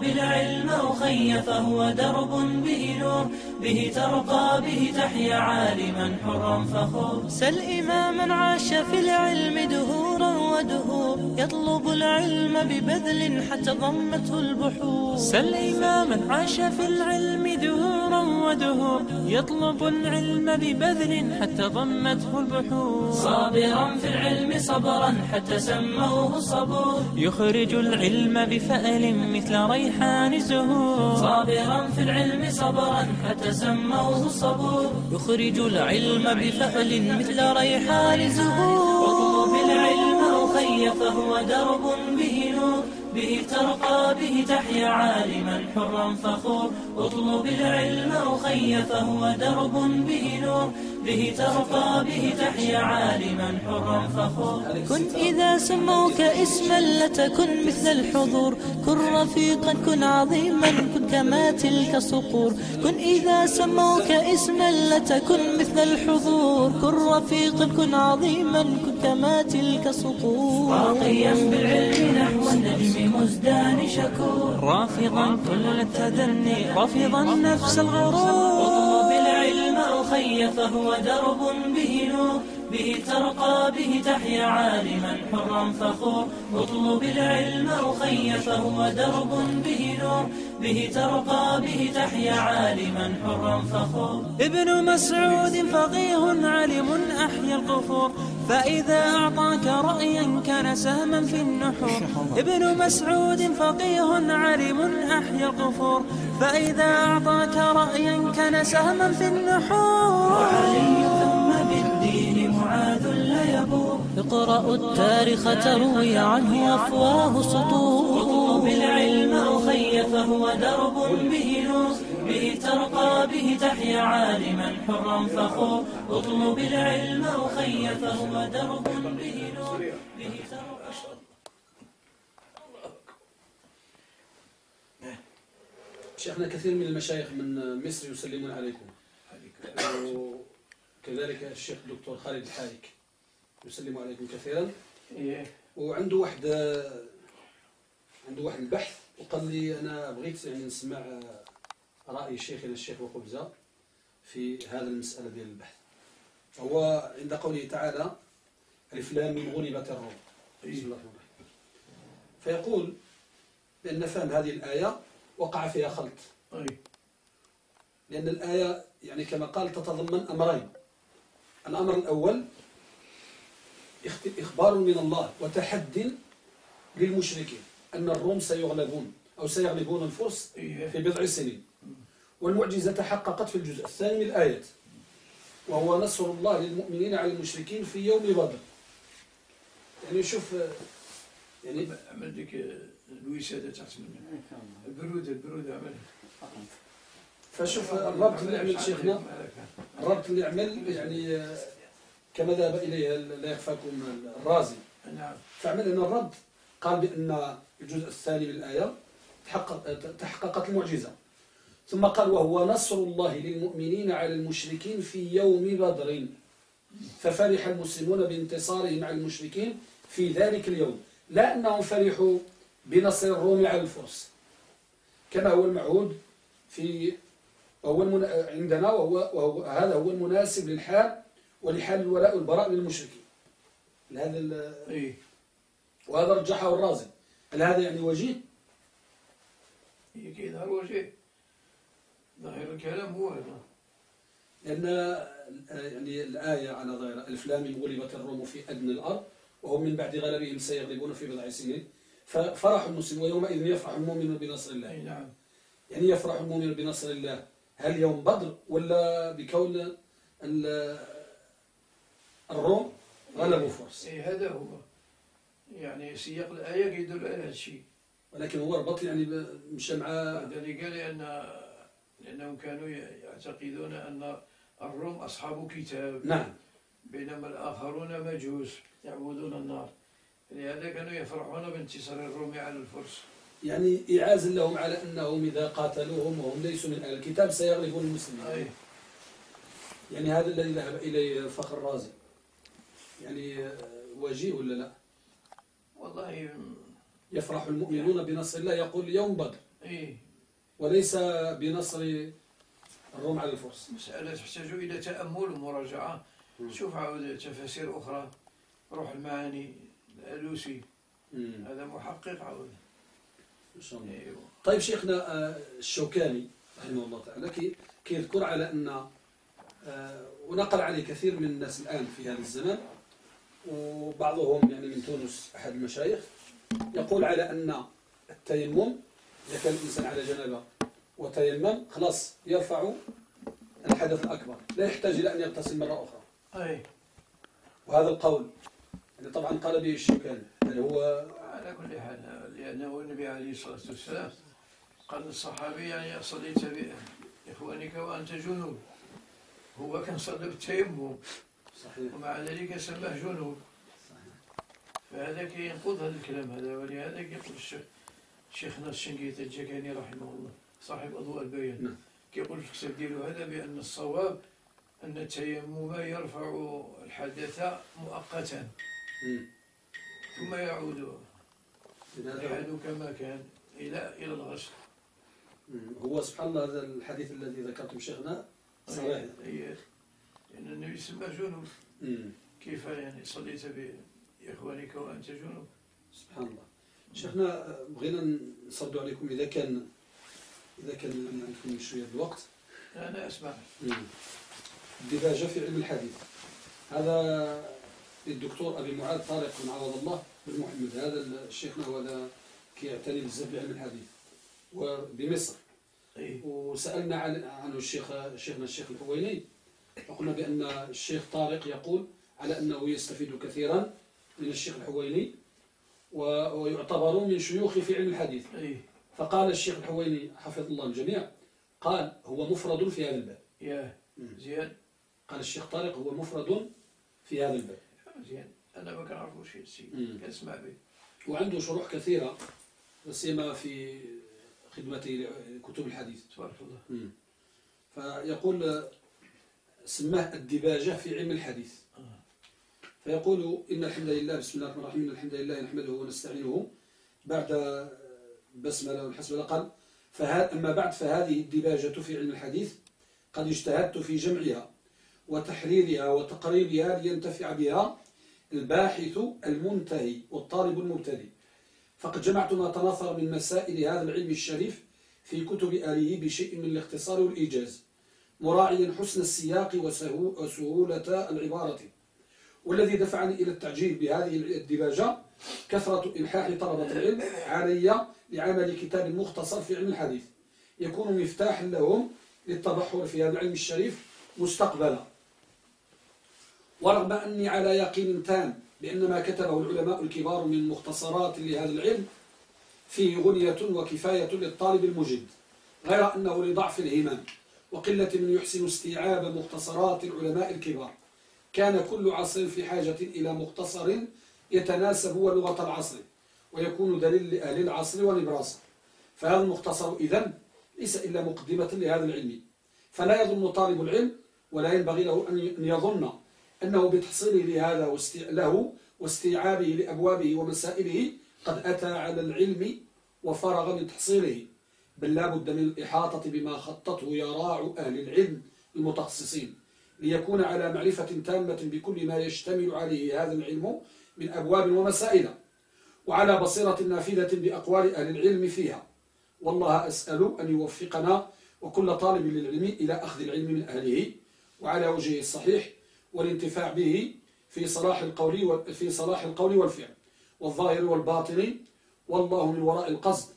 بالعلم أخي فهو درب به نور به ترقى به تحيا عالما حرا فخور. سل إماما عاش في العلم دهورا ودهور يطلب العلم ببذل حتى ضمته البحور. سل إماما عاش في العلم دهورا ودهور يطلب العلم ببذل حتى ضمته البحور. صابرا في العلم صبرا حتى سموه الصبور يخرج العلم بفأل مثل ريحان الزهور صابرا في العلم صبرا حتى سموه الصبور يخرج العلم بفأل مثل ريحان الزهور واطلب العلم أخي فهو درب به نور. به ترقى به تحيا عالما حرا فخور. اطلب العلم أخي فهو درب به نور. به ترقى به تحيا عالما حرا فخور. كن إذا سموك اسما لتكن مثل الحضور. كن رفيقا كن عظيما كن كما تلك صقور. كن إذا سموك اسما لتكن مثل الحضور. كن رفيقا كن عظيما كن كما تلك صقور. راقيا بالعلم نحو النجم مزدان شكور. رافضا كل التدني رافضا نفس الغرور. اطلب العلم أخي فهو درب به نور. به ترقى به تحيا عالما حرا فخور. اطلب العلم أخي فهو درب به نور. به ترقى به تحيا عالما حرا فخور. ابن مسعود فقيه علم أحيا القفور. فإذا أعطاك رأيا كان سهما في النحور. ابن مسعود فقيه علم أحيا القفور. فإذا أعطاك رأيا كان سهما في النحور. يبور اقرأوا التاريخ تروي عنه أفواه سطور. اطلب العلم أخي فهو درب به نور. به ترقى به تحيا عالما حرا فخور. اطلب العلم أخي فهو درب به نور. به ترقى شيخنا كثير من المشايخ من مصر يسلمون عليكم. وكذلك الشيخ الدكتور خالد الحايك يسلم عليكم كثيرا. وعنده واحد عنده واحد البحث وقال لي أنا بغيت يعني نسمع رأي شيخنا الشيخ وخبزه في هذا المسألة ديال البحث. هو عند قوله تعالى ألف لام من غلبت الروم. بسم الله الرحمن الرحيم. فيقول بأن فهم هذه الآية وقع فيها خلط. لأن الآية يعني كما قال تتضمن أمرين. الأمر الأول اخت- إخبار من الله وتحد للمشركين أن الروم سيغلبون أو سيغلبون الفرس في بضع سنين. والمعجزة تحققت في الجزء الثاني من الآيات. وهو نصر الله للمؤمنين على المشركين في يوم بدر. يعني شوف يعني عمل ديك الوسادة تحت منه البرودة البرودة عمل. فشوف الربط اللي عمل شيخنا. الربط اللي عمل يعني كما ذهب إليه لا يخفاكم الرازي. نعم فعمل أن الربط قال بأن الجزء الثاني من الآية تحقق تحققت المعجزة. ثم قال وهو نصر الله للمؤمنين على المشركين في يوم بدر. ففرح المسلمون بانتصارهم على المشركين في ذلك اليوم. لا أنهم فرحوا بنصر الروم على الفرس. كما هو المعهود في وهو. عندنا وهو... وهو هذا هو المناسب للحال ولحال الولاء والبراء للمشركين هذا ال... اي وهذا رجحه الرازي هل هذا يعني وجيه؟ هي كيظهر وجه ظاهر الكلام هو هذا. لأن يعني الآية على ظاهر ألف لام غلبت الروم في أدنى الأرض وهم من بعد غلبهم سيغلبون في بضع سنين. ففرح المسلم ويومئذ يفرح المؤمن بنصر الله. اي نعم. يعني يفرح المؤمن بنصر الله. هل يوم بدر ولا بكون ال- الروم غلبوا فرس اي هذا هو. يعني سياق الآية يدل على هذا الشيء. ولكن هو ربط يعني مشى مع ذلك لأن لأنهم كانوا يعتقدون أن الروم أصحاب كتاب. نعم. بينما الآخرون مجوس يعبدون النار. لهذا كانوا يفرحون بانتصار الروم على الفرس. يعني إعازا لهم على أنهم إذا قاتلوهم وهم ليسوا من أهل الكتاب سيغلبون المسلمين. أي. يعني هذا الذي ذهب إليه فخر الرازي. يعني آه، وجيه ولا لا؟ والله يفرح المؤمنون بنصر الله يقول يوم بدر. إيه. وليس بنصر الروم على الفرس. مسألة تحتاج إلى تأمل ومراجعة. شوف عاود تفاسير أخرى. روح المعاني الألوسي. هذا محقق عاود. إن شاء الله. أيوه طيب شيخنا آه، الشوكاني رحمه الله تعالى كي- كيذكر على أن آه، ونقل عليه كثير من الناس الآن في هذا الزمان. وبعضهم يعني من تونس أحد المشايخ يقول على أن التيمم إذا كان الإنسان على جنابة وتيمم خلاص يرفع الحدث الأكبر لا يحتاج إلى أن يغتسل مرة أخرى. أي. وهذا القول يعني طبعا قال به الشوكاني هل هو على كل حال لأنه النبي عليه الصلاة والسلام قال للصحابي يعني صليت بإخوانك وأنت جنوب. هو كان صلى بالتيمم. صحيح ومع ذلك سماه جنوب فهذا كينقض هذا الكلام هذا ولهذا كيقول الشيخ شيخنا الشنقيطي الجكاني رحمه الله صاحب أضواء البيان نعم. كيقول في الكتاب ديالو هذا بأن الصواب أن التيمم يرفع الحدث مؤقتا. ثم يعود الحال كما كان إلى إلى الغسل. هو سبحان الله هذا الحديث الذي ذكرتم شيخنا صحيح لأن النبي سماه جنوب. كيف يعني صليت بإخوانك وأنت جنوب؟ سبحان الله. شيخنا بغينا نصدوا عليكم إذا كان إذا كان عندكم شوية الوقت. أنا أسمع. الدباجة في علم الحديث. هذا للدكتور أبي معاذ طارق بن عوض الله بن محمد هذا شيخنا هو هذا كيعتني بزاف بعلم الحديث. وبمصر. أي وسألنا عن عنه الشيخ شيخنا الشيخ الحويني. فقلنا بأن الشيخ طارق يقول على أنه يستفيد كثيرا من الشيخ الحويني ويعتبر من شيوخه في علم الحديث. أي فقال الشيخ الحويني حفظ الله الجميع قال هو مفرد في هذا الباب. يا زين قال الشيخ طارق هو مفرد في هذا الباب. زين أنا ما كنعرفوش شي السي مم. كنسمع به. وعنده شروح كثيرة لا سيما في خدمته لكتب الحديث. تبارك الله. مم. فيقول سماه الدباجة في علم الحديث. فيقول إن الحمد لله بسم الله الرحمن الرحيم الحمد لله نحمده ونستعينه. بعد آه، بسملة والحسبلة قال أما بعد فهذه الدباجة في علم الحديث قد اجتهدت في جمعها وتحريرها وتقريبها لينتفع بها الباحث المنتهي والطالب المبتدئ. فقد جمعت ما تناثر من مسائل هذا العلم الشريف في كتب آله بشيء من الاختصار والإيجاز. مراعيا حسن السياق وسهو- وسهولة العبارة. والذي دفعني إلى التعجيل بهذه الدباجة كثرة إلحاح طلبة العلم علي لعمل كتاب مختصر في علم الحديث. يكون مفتاحا لهم للتبحر في هذا العلم الشريف مستقبلا. ورغم أني على يقين تام بأن ما كتبه العلماء الكبار من مختصرات لهذا العلم فيه غنية وكفاية للطالب المجد غير أنه لضعف الهمم. وقلة من يحسن استيعاب مختصرات العلماء الكبار. كان كل عصر في حاجة إلى مختصر يتناسب هو لغة العصر ويكون دليل لأهل العصر ونبراسه فهذا المختصر إذن ليس إلا مقدمة لهذا العلم؟ فلا يظن طالب العلم ولا ينبغي له أن يظن أنه بتحصيله لهذا واستي... له واستيعابه لأبوابه ومسائله قد أتى على العلم وفرغ من تحصيله. بل لا بد من الإحاطة بما خطته يراع أهل العلم المتخصصين ليكون على معرفة تامة بكل ما يشتمل عليه هذا العلم من أبواب ومسائل وعلى بصيرة نافذة بأقوال أهل العلم فيها. والله أسأل أن يوفقنا وكل طالب للعلم إلى أخذ العلم من أهله وعلى وجهه الصحيح والانتفاع به في صلاح القول في صلاح القول والفعل والظاهر والباطن والله من وراء القصد.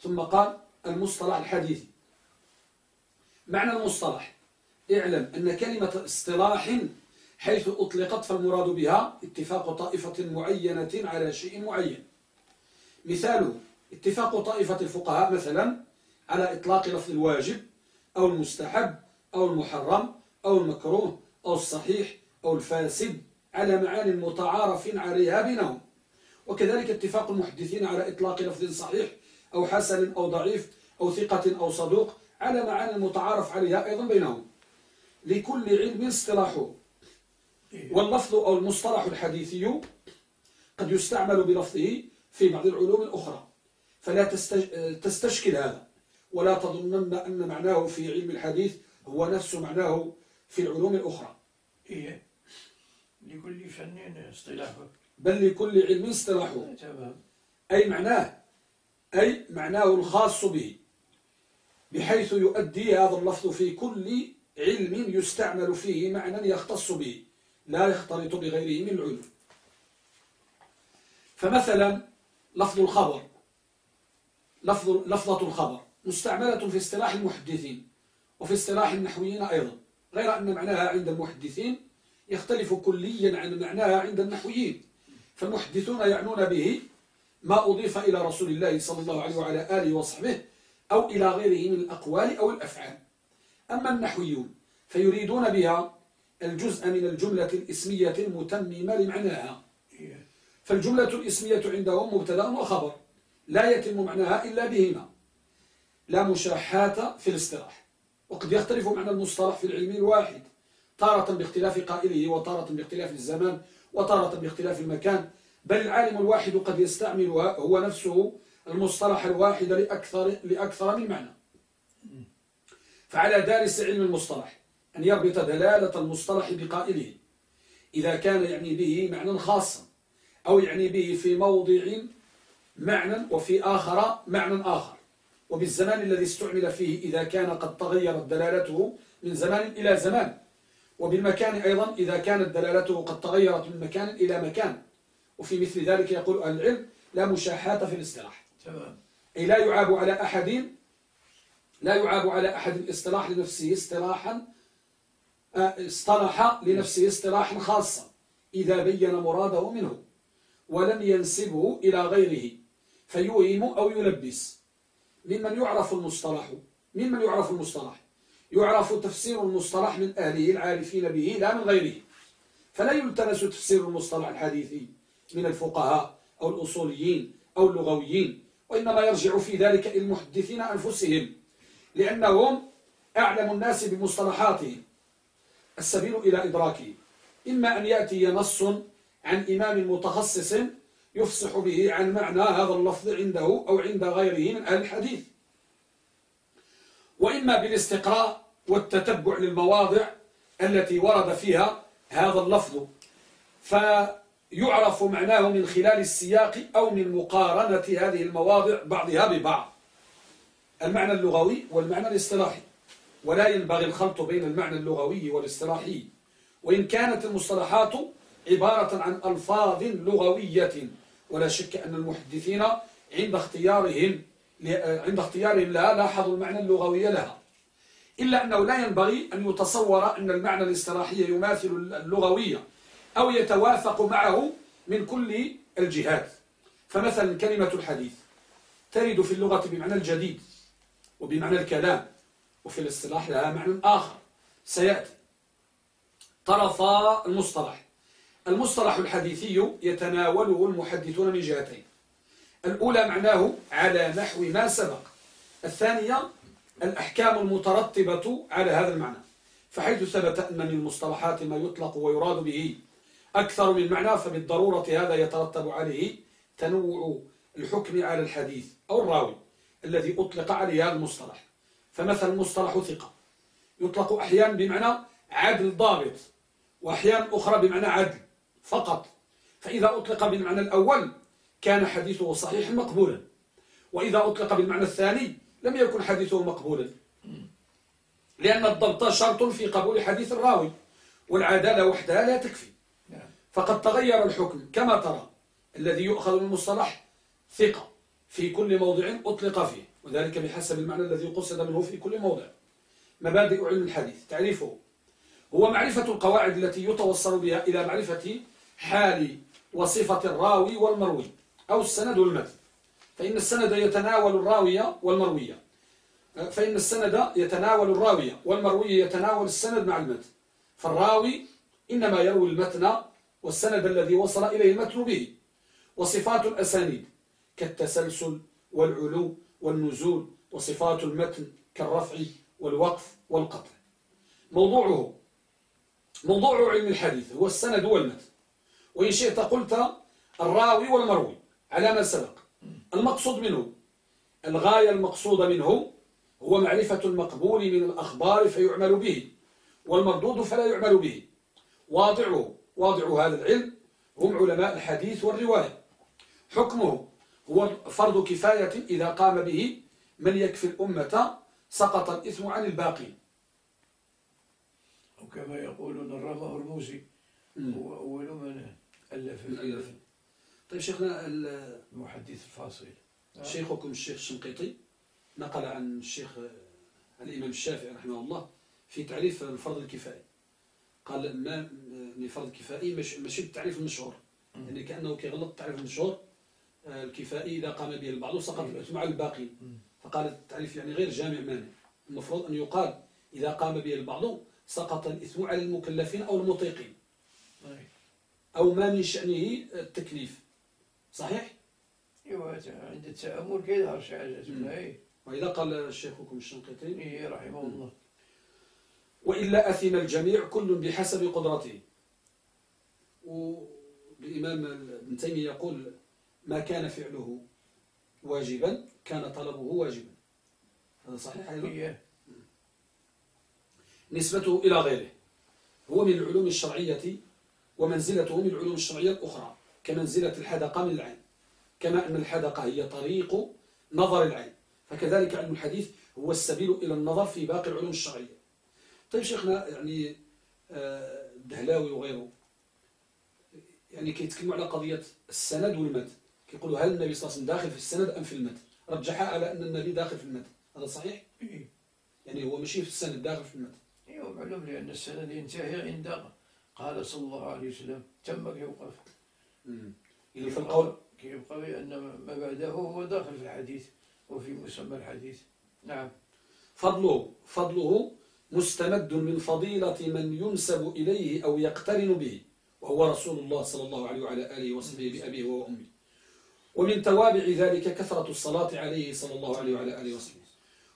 ثم قال المصطلح الحديثي. معنى المصطلح اعلم أن كلمة اصطلاح حيث أطلقت فالمراد بها اتفاق طائفة معينة على شيء معين. مثاله اتفاق طائفة الفقهاء مثلا على إطلاق لفظ الواجب أو المستحب أو المحرم أو المكروه أو الصحيح أو الفاسد على معان متعارف عليها بينهم. وكذلك اتفاق المحدثين على إطلاق لفظ صحيح أو حسن أو ضعيف أو ثقة أو صدوق على معان متعارف عليها أيضا بينهم. لكل علم اصطلاحه. واللفظ أو المصطلح الحديثي قد يستعمل بلفظه في بعض العلوم الأخرى. فلا تستشكل هذا. ولا تظنن أن معناه في علم الحديث هو نفس معناه في العلوم الأخرى. إيه. لكل فن اصطلاحه. بل لكل علم اصطلاحه. أي معناه؟ أي معناه الخاص به بحيث يؤدي هذا اللفظ في كل علم يستعمل فيه معنى يختص به لا يختلط بغيره من العلوم. فمثلا لفظ الخبر لفظ لفظة الخبر مستعملة في اصطلاح المحدثين وفي اصطلاح النحويين أيضا غير أن معناها عند المحدثين يختلف كليا عن معناها عند النحويين. فالمحدثون يعنون به ما أضيف إلى رسول الله صلى الله عليه وعلى آله وصحبه أو إلى غيره من الأقوال أو الأفعال. أما النحويون فيريدون بها الجزء من الجملة الإسمية المتممة لمعناها. فالجملة الإسمية عندهم مبتدا وخبر لا يتم معناها إلا بهما. لا مشاحات في الاصطلاح. وقد يختلف معنى المصطلح في العلم الواحد تارة باختلاف قائله وتارة باختلاف الزمان وتارة باختلاف المكان بل العالم الواحد قد يستعملها هو نفسه المصطلح الواحد لأكثر, لأكثر من معنى. فعلى دارس علم المصطلح أن يربط دلالة المصطلح بقائله. إذا كان يعني به معنى خاصا أو يعني به في موضع معنى وفي آخر معنى آخر. وبالزمان الذي استعمل فيه إذا كان قد تغيرت دلالته من زمان إلى زمان. وبالمكان أيضا إذا كانت دلالته قد تغيرت من مكان إلى مكان. وفي مثل ذلك يقول أهل العلم لا مشاحات في الاصطلاح. تمام. أي لا يعاب على أحد لا يعاب على أحد الاصطلاح لنفسه اصطلاحا آه، اصطلح لنفسه اصطلاحا خاصا إذا بين مراده منه ولم ينسبه إلى غيره فيوهم أو يلبس. ممن يعرف المصطلح ممن يعرف المصطلح؟ يعرف تفسير المصطلح من أهله العارفين به لا من غيره. فلا يلتمس تفسير المصطلح الحديثي. من الفقهاء أو الأصوليين أو اللغويين وإنما يرجع في ذلك إلى المحدثين أنفسهم لأنهم أعلم الناس بمصطلحاتهم. السبيل إلى إدراكه. إما أن يأتي نص عن إمام متخصص يفصح به عن معنى هذا اللفظ عنده أو عند غيره من أهل الحديث. وإما بالاستقراء والتتبع للمواضع التي ورد فيها هذا اللفظ. فيعرف معناه من خلال السياق أو من مقارنة هذه المواضع بعضها ببعض. المعنى اللغوي والمعنى الاصطلاحي. ولا ينبغي الخلط بين المعنى اللغوي والاصطلاحي. وإن كانت المصطلحات عبارة عن ألفاظ لغوية ولا شك أن المحدثين عند اختيارهم عند اختيارهم لها لاحظوا المعنى اللغوي لها. إلا أنه لا ينبغي أن يتصور أن المعنى الاصطلاحي يماثل اللغوية. أو يتوافق معه من كل الجهات. فمثلا كلمة الحديث ترد في اللغة بمعنى الجديد وبمعنى الكلام وفي الاصطلاح لها معنى آخر سيأتي. طرفا المصطلح. المصطلح الحديثي يتناوله المحدثون من جهتين. الأولى معناه على نحو ما سبق. الثانية الأحكام المترتبة على هذا المعنى فحيث ثبت أن من المصطلحات ما يطلق ويراد به أكثر من معنى فبالضرورة هذا يترتب عليه تنوع الحكم على الحديث أو الراوي الذي أطلق عليه هذا المصطلح. فمثلا مصطلح ثقة يطلق أحيانا بمعنى عدل ضابط وأحيانا أخرى بمعنى عدل فقط. فإذا أطلق بالمعنى الأول كان حديثه صحيحا مقبولا وإذا أطلق بالمعنى الثاني لم يكن حديثه مقبولا. لأن الضبط شرط في قبول حديث الراوي والعدالة وحدها لا تكفي. فقد تغير الحكم كما ترى الذي يؤخذ من المصطلح ثقة في كل موضع أطلق فيه وذلك بحسب المعنى الذي قصد منه في كل موضع. مبادئ علم الحديث تعريفه. هو معرفة القواعد التي يتوصل بها إلى معرفة حال وصفة الراوي والمروي أو السند والمتن فإن السند يتناول الراوية والمروية فإن السند يتناول الراوية والمروي يتناول السند مع المتن. فالراوي إنما يروي المتن والسند الذي وصل إليه المتن به وصفات الأسانيد كالتسلسل والعلو والنزول وصفات المتن كالرفع والوقف والقطع. موضوعه موضوع علم الحديث هو السند والمتن. وإن شئت قلت الراوي والمروي على ما سبق. المقصود منه الغاية المقصودة منه هو معرفة المقبول من الأخبار فيعمل به والمردود فلا يعمل به. واضعه واضع هذا العلم هم علماء الحديث والرواية. حكمه هو فرض كفاية إذا قام به من يكفي الأمة سقط الإثم عن الباقي. وكما يقولون الرمى هرموزي هو أول من ألف الألف. طيب شيخنا ال- المحدث الفاصل. شيخكم الشيخ الشنقيطي نقل عن الشيخ الإمام الشافعي رحمه الله في تعريف الفرض الكفائي. قال ما يعني فرض كفائي مش ماشي التعريف المشهور. يعني كأنه كيغلط التعريف المشهور. آه، الكفائي إذا قام به البعض سقط على الباقي فقال التعريف يعني غير جامع مانع. المفروض أن يقال إذا قام به البعض سقط الإثم على المكلفين أو المطيقين. أي. أو ما من شأنه التكليف. صحيح؟ ايوا عند التأمل كيظهر شي اي وإذا قال شيخكم الشنقيطي. إيه، رحمه الله. وإلا أثم الجميع كل بحسب قدرته. والإمام ابن تيمية يقول ما كان فعله واجبا كان طلبه واجبا. هذا صحيح أيضا؟ إيه. نسبته إلى غيره. هو من العلوم الشرعية ومنزلته من العلوم الشرعية الأخرى كمنزلة الحدقة من العين. كما أن الحدقة هي طريق نظر العين. فكذلك علم الحديث هو السبيل إلى النظر في باقي العلوم الشرعية. طيب شيخنا يعني آه، الدهلاوي وغيره يعني كيتكلموا على قضية السند والمد. كيقولوا هل النبي صلى الله عليه وسلم داخل في السند أم في المد؟ رجح على أن النبي داخل في المد. هذا صحيح؟ يعني هو ماشي في السند داخل في المد. ايوا معلوم لأن السند ينتهي عند قال صلى الله عليه وسلم تم كيوقف. يعني في القول؟ كيبقى بأن ما بعده هو داخل في الحديث وفي مسمى الحديث. نعم. فضله فضله مستمد من فضيلة من ينسب إليه أو يقترن به وهو رسول الله صلى الله عليه وعلى آله وصحبه بأبيه وأمه. ومن توابع ذلك كثرة الصلاة عليه صلى الله عليه وعلى آله وصحبه.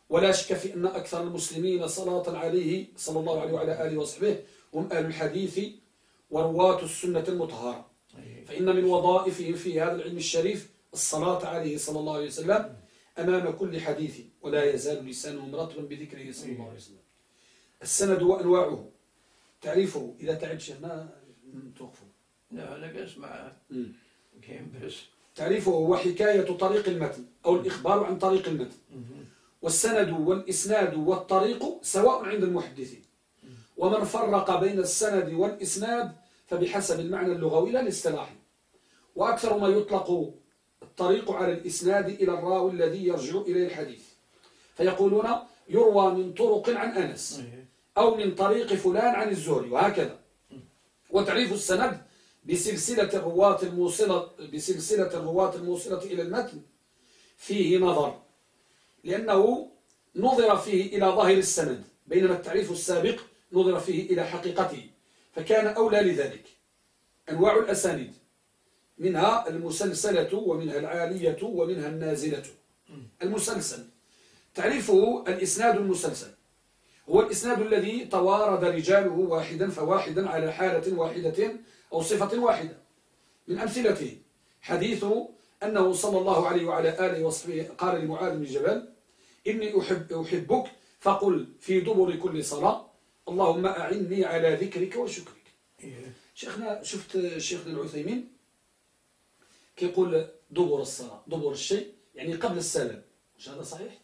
ولا شك في أن أكثر المسلمين صلاة عليه صلى الله عليه وعلى آله وصحبه هم أهل الحديث ورواة السنة المطهرة. فإن من وظائفهم في هذا العلم الشريف الصلاة عليه صلى الله عليه وسلم أمام كل حديث ولا يزال لسانه مرتبا بذكره صلى الله عليه وسلم. السند وأنواعه تعريفه إذا تعب شيخنا توقفه. لا كنسمع مم. كاين بس. تعريفه هو حكاية طريق المتن أو الإخبار عن طريق المتن. والسند والإسناد والطريق سواء عند المحدثين. ومن فرق بين السند والإسناد فبحسب المعنى اللغوي لا الاصطلاحي. وأكثر ما يطلق الطريق على الإسناد إلى الراوي الذي يرجع إليه الحديث. فيقولون يروى من طرق عن أنس. أي. أو من طريق فلان عن الزهري وهكذا. وتعريف السند بسلسلة الرواة الموصلة بسلسلة الرواة الموصلة إلى المتن فيه نظر لأنه نظر فيه إلى ظاهر السند بينما التعريف السابق نظر فيه إلى حقيقته. فكان أولى لذلك. أنواع الأسانيد منها المسلسلة ومنها العالية ومنها النازلة. المسلسل تعريفه الإسناد المسلسل. هو الإسناد الذي توارد رجاله واحدا فواحدا على حالة واحدة أو صفة واحدة. من أمثلته حديث أنه صلى الله عليه وعلى آله وصحبه قال لمعاذ بن جبل إني أحب أحبك فقل في دبر كل صلاة اللهم أعني على ذكرك وشكرك. شيخنا شفت شيخنا العثيمين؟ كيقول دبر الصلاة دبر الشيء يعني قبل السلام. مش هذا صحيح؟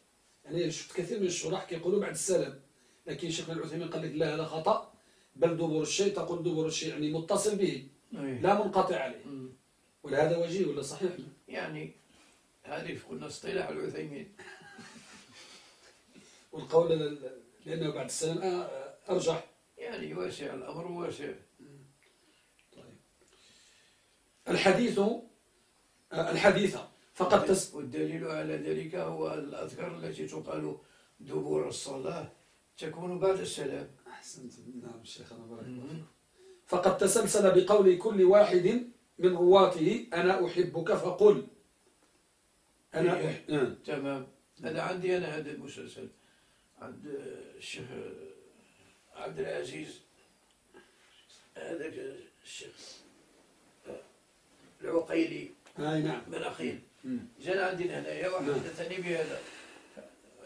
يعني شفت كثير من الشراح كيقولوا بعد السلام. لكن شيخنا العثيمين قال لك لا هذا خطأ. بل دبر الشيء تقول دبر الشيء يعني متصل به. لا منقطع عليه. ولا وجيه ولا صحيح؟ يعني هذه قلنا اصطلاح العثيمين. والقول لأنه بعد السلام آه، أرجح. يعني واسع الأمر واسع الحديث آه، الحديثة فقد تس والدليل على ذلك هو الأذكار التي تقال دبور الصلاة. تكون بعد السلام. أحسنت. نعم شيخنا بارك الله فيك. فقد تسلسل بقول كل واحد من رواته أنا أحبك فقل. أنا إيه. أح... آه. تمام. أنا عندي أنا هذا المسلسل. عند الشيخ عبد العزيز. هذاك الشيخ العقيلي. آه نعم. من أخيل مم. جانا عندنا هنايا نعم. وحدثني بهذا.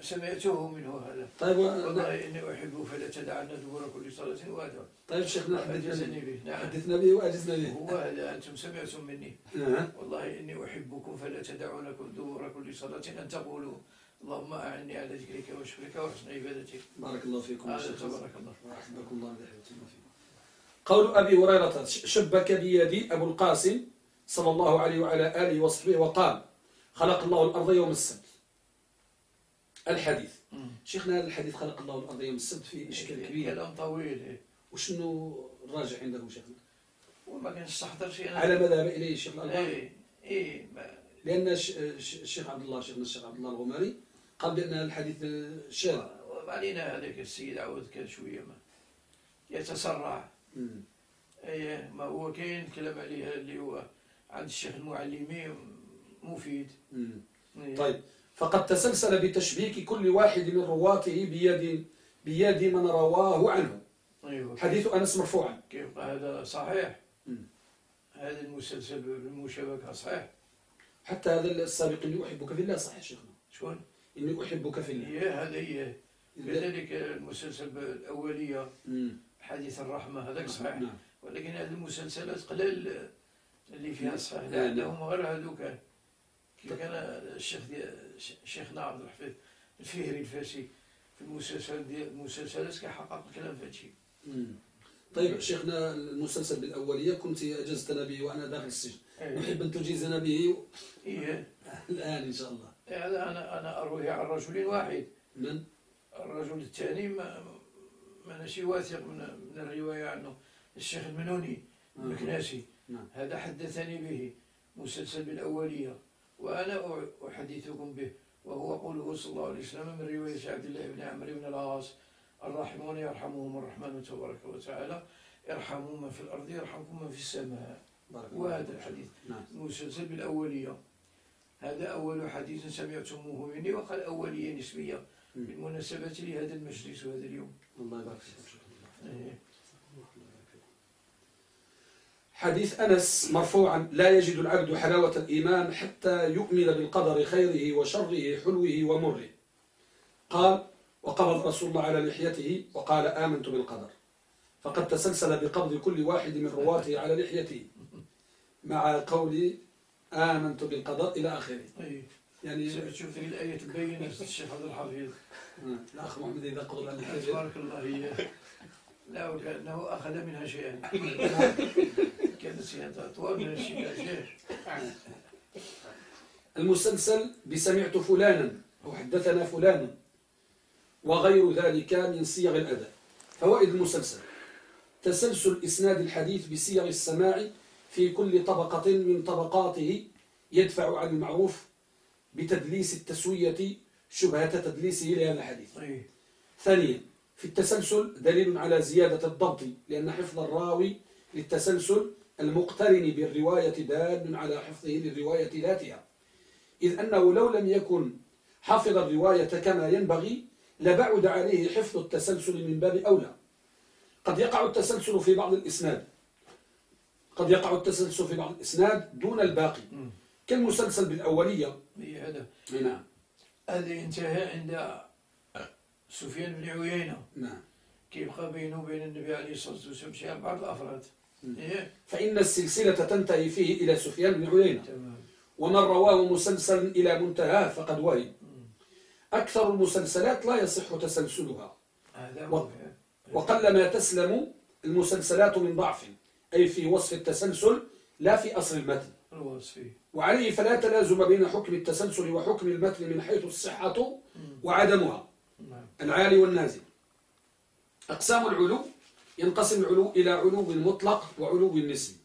سمعته منه هذا. طيب. والله إني أحب فلا تدعن دبر كل صلاة وأدعو طيب شيخنا حدثنا أجزني به. نعم. حدثنا به وأجزنا به. هو هذا أنتم سمعتم مني. آه. والله إني أحبكم فلا تدعون كل دبر كل صلاة أن تقولوا اللهم أعني على ذكرك وشكرك وحسن عبادتك. بارك الله فيكم. هذا شيخ تبارك الله. أحبكم الله بحياتنا فيكم قول أبي هريرة شبك بيدي أبو القاسم صلى الله عليه وعلى آله وصحبه وقال خلق الله الأرض يوم السبت. الحديث. شيخنا هذا الحديث خلق الله الأرض يوم السبت في إشكال كبير كلام طويل إيه. وشنو الراجع عنده شيخنا وما شيء أنا على ما ذهب إليه الشيخ إيه إيه ما- لأن الش- الش- الشيخ عبد الله شيخنا الشيخ عبد الله الغماري قال بأن الحديث شاذ وعلينا هذاك السيد عود كان شوية ما يتسرع. إيه ما هو كاين كلام عليه اللي هو عند الشيخ المعلمي مفيد مم. إيه. طيب فقد تسلسل بتشبيك كل واحد من رواته بيد بيد من رواه عنه. أيوه. حديث أنس مرفوعا. كيف؟ هذا صحيح. هذا المسلسل بالمشابكة صحيح. حتى هذا السابق إني أحبك في الله صحيح شيخنا. شكون إني أحبك في الله. هي هذا هي. كذلك المسلسل الأولية. حديث الرحمة هذاك صحيح. نعم. ولكن هذه المسلسلات قليل اللي فيها صحيح. نعم. لأنهم غير هذوك. كيف كان الشيخ ديال شيخنا عبد الحفيظ الفهري الفاسي في المسلسل ديال المسلسلات كيحقق الكلام في هادشي. طيب شيخنا المسلسل بالأولية كنت أجزتنا به وأنا داخل السجن. نحب أن تجيزنا به إيه. الآن إن شاء الله. هذا أنا أنا أرويه عن رجل واحد. من؟ الرجل الثاني ما ما أناش واثق من من الرواية عنه الشيخ المنوني المكناسي نعم. هذا حدثني به. مسلسل بالأولية. وأنا أحدثكم به وهو قوله صلى الله عليه وسلم من رواية عبد الله بن عمرو بن العاص الراحمون يرحمهم الرحمن تبارك وتعالى ارحموا من في الأرض يرحمكم من في السماء وهذا. الحديث نعم المسلسل بالأولية هذا أول حديث سمعتموه مني وقال أولية نسبية. بالمناسبة لهذا المجلس وهذا اليوم الله يبارك شيخنا. إيه. حديث أنس مرفوعا لا يجد العبد حلاوة الإيمان حتى يؤمن بالقدر خيره وشره حلوة ومره. قال وقبض رسول الله على لحيته وقال آمنت بالقدر. فقد تسلسل بقبض كل واحد من رواته على لحيته مع قول آمنت بالقدر إلى آخره. إيه. يعني شوف الآية تبين الشيخ عبد الحفيظ. الأخ محمد إذا عن الحجر تبارك الله هي لا وكأنه أخذ منها شيئا. المسلسل بسمعت فلانا أو حدثنا فلانا وغير ذلك من صيغ الأداء فوائد المسلسل تسلسل إسناد الحديث بصيغ السماع في كل طبقة من طبقاته يدفع عن المعروف بتدليس التسوية شبهة تدليسه لهذا الحديث إيه. ثانيا في التسلسل دليل على زيادة الضبط لأن حفظ الراوي للتسلسل المقترن بالرواية دال على حفظه للرواية ذاتها. إذ أنه لو لم يكن حفظ الرواية كما ينبغي لبعد عليه حفظ التسلسل من باب أولى. قد يقع التسلسل في بعض الإسناد. قد يقع التسلسل في بعض الإسناد دون الباقي. كالمسلسل بالأولية. هذا. نعم. هذا انتهى عند سفيان بن عيينة. نعم. كيبقى بينه وبين النبي عليه الصلاة والسلام شي أربعة الأفراد. فإن السلسلة تنتهي فيه إلى سفيان بن عيينة. ومن رواه مسلسل إلى منتهاه فقد وهم مم. أكثر المسلسلات لا يصح تسلسلها. هذا و- هو. وقلما تسلم المسلسلات من ضعف أي في وصف التسلسل لا في أصل المتن. وعليه فلا تلازم بين حكم التسلسل وحكم المتن من حيث الصحة. وعدمها. نعم. العالي والنازل. أقسام العلو ينقسم العلو إلى علو مطلق وعلو نسبي.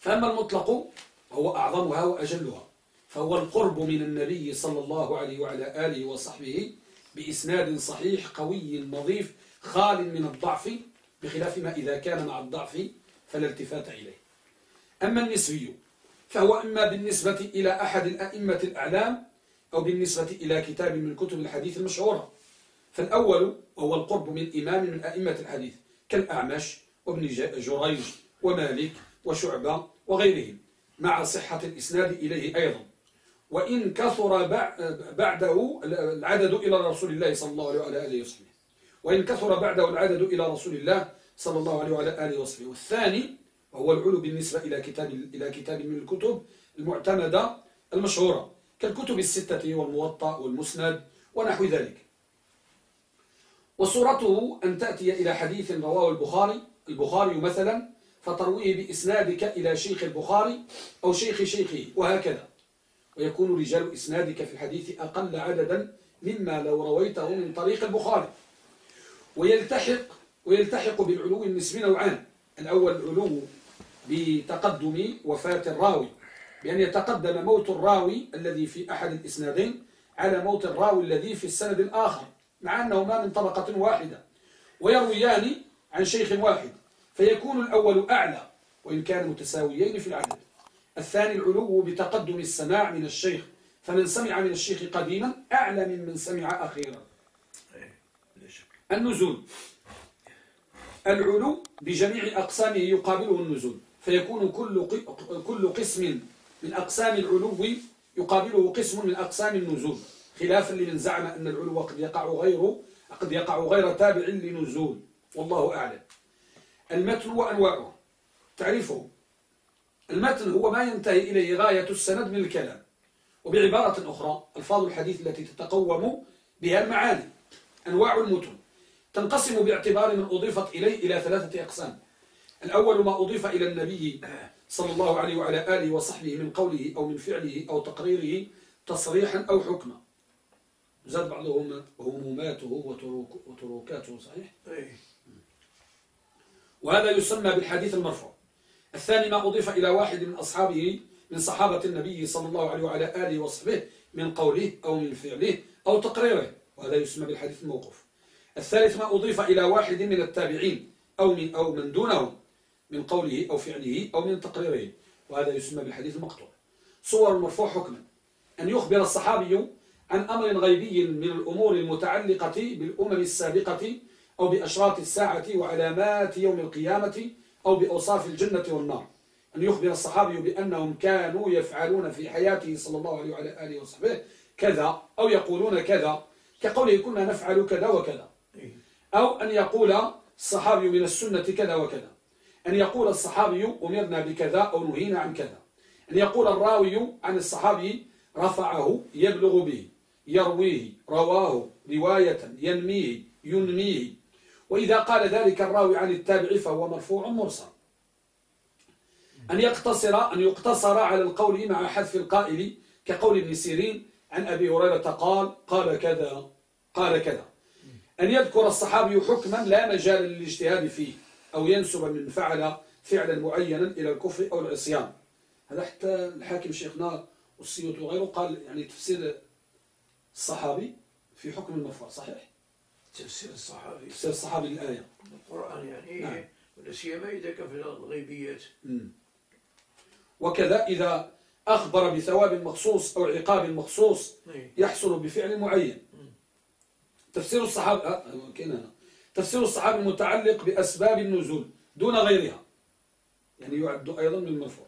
فأما المطلق هو أعظمها وأجلها. فهو القرب من النبي صلى الله عليه وعلى آله وصحبه بإسناد صحيح قوي نظيف خال من الضعف بخلاف ما إذا كان مع الضعف فلا التفات إليه. أما النسبي فهو إما بالنسبة إلى أحد الأئمة الأعلام أو بالنسبة إلى كتاب من كتب الحديث المشهورة. فالأول وهو القرب من إمام من أئمة الحديث. كالأعمش وابن جريج ومالك وشعبة وغيرهم. مع صحة الإسناد إليه أيضا. وإن كثر بعده العدد إلى رسول الله صلى الله عليه وعلى آله وصحبه. وإن كثر بعده العدد إلى رسول الله صلى الله عليه وعلى آله وصحبه. والثاني وهو العلو بالنسبة إلى كتاب إلى كتاب من الكتب المعتمدة المشهورة كالكتب الستة والموطأ والمسند ونحو ذلك. وصورته أن تأتي إلى حديث رواه البخاري البخاري مثلا فترويه بإسنادك إلى شيخ البخاري أو شيخ شيخه وهكذا. ويكون رجال إسنادك في الحديث أقل عددا مما لو رويته من طريق البخاري. ويلتحق ويلتحق بالعلو النسبي نوعان. الأول العلو بتقدم وفاة الراوي بأن يتقدم موت الراوي الذي في أحد الإسنادين على موت الراوي الذي في السند الآخر. مع أنهما من طبقة واحدة ويرويان عن شيخ واحد فيكون الأول أعلى وإن كان متساويين في العدد. الثاني العلو بتقدم السماع من الشيخ فمن سمع من الشيخ قديما أعلى من من سمع أخيرا. النزول. العلو بجميع أقسامه يقابله النزول فيكون كل كل قسم من أقسام العلو يقابله قسم من أقسام النزول. خلافا لمن زعم أن العلو قد يقع غير قد يقع غير تابع لنزول. والله أعلم. المتن وأنواعه. تعرفه المتن هو ما ينتهي إليه غاية السند من الكلام. وبعبارة أخرى ألفاظ الحديث التي تتقوم بها المعاني. أنواع المتن. تنقسم باعتبار من أضيفت إليه إلى ثلاثة أقسام. الأول ما أضيف إلى النبي صلى الله عليه وعلى آله وصحبه من قوله أو من فعله أو تقريره تصريحا أو حكما. زاد بعضهم هموماته وتروكاته صحيح؟ وهذا يسمى بالحديث المرفوع. الثاني ما أضيف إلى واحد من أصحابه من صحابة النبي صلى الله عليه وعلى آله وصحبه من قوله أو من فعله أو تقريره وهذا يسمى بالحديث الموقوف. الثالث ما أضيف إلى واحد من التابعين أو من, أو من دونه من قوله أو فعله أو من تقريره وهذا يسمى بالحديث المقطوع. صور المرفوع حكما. أن يخبر الصحابي عن أمر غيبي من الأمور المتعلقة بالأمم السابقة أو بأشراط الساعة وعلامات يوم القيامة أو بأوصاف الجنة والنار. أن يخبر الصحابي بأنهم كانوا يفعلون في حياته صلى الله عليه وعلى آله وصحبه كذا أو يقولون كذا كقوله كنا نفعل كذا وكذا. أو أن يقول الصحابي من السنة كذا وكذا. أن يقول الصحابي أمرنا بكذا أو نهينا عن كذا. أن يقول الراوي عن الصحابي رفعه يبلغ به. يرويه رواه رواية ينميه ينميه. وإذا قال ذلك الراوي عن التابع فهو مرفوع مرسل. أن يقتصر أن يقتصر على القول مع حذف القائل كقول ابن سيرين عن أبي هريرة قال قال كذا قال كذا. أن يذكر الصحابي حكما لا مجال للاجتهاد فيه أو ينسب من فعل فعلا معينا إلى الكفر أو العصيان. هذا حتى الحاكم شيخنا والسيوط وغيره قال يعني تفسير الصحابي في حكم المرفوع صحيح؟ تفسير الصحابي. تفسير الصحابي للآية. القرآن يعني نعم. ولا سيما إذا كان في الغيبيات. وكذا إذا أخبر بثواب مخصوص أو عقاب مخصوص إيه. يحصل بفعل معين. تفسير الصحابي آه تفسير الصحابي متعلق بأسباب النزول دون غيرها. يعني يعد أيضا من المرفوع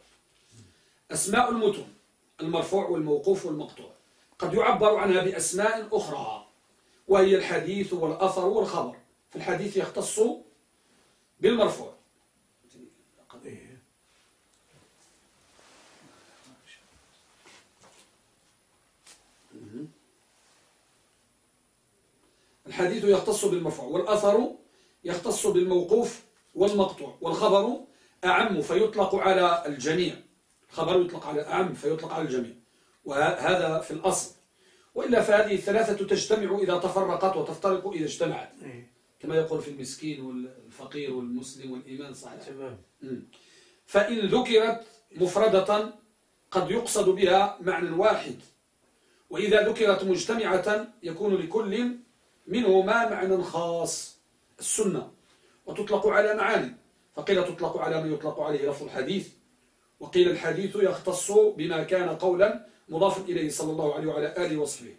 أسماء المتن المرفوع والموقوف والمقطوع. قد يعبر عنها بأسماء أخرى وهي الحديث والأثر والخبر. فالحديث يختص بالمرفوع. الحديث يختص بالمرفوع والأثر يختص بالموقوف والمقطوع والخبر أعم فيطلق على الجميع. الخبر يطلق على أعم فيطلق على الجميع. وهذا في الأصل. وإلا فهذه الثلاثة تجتمع إذا تفرقت وتفترق إذا اجتمعت. إيه. كما يقول في المسكين والفقير والمسلم والإيمان صحيح؟ فإن ذكرت مفردة قد يقصد بها معنى واحد. وإذا ذكرت مجتمعة يكون لكل منهما معنى خاص السنة. وتطلق على معاني. فقيل تطلق على ما يطلق عليه لفظ الحديث. وقيل الحديث يختص بما كان قولا مضاف إليه صلى الله عليه وعلى آله وصحبه.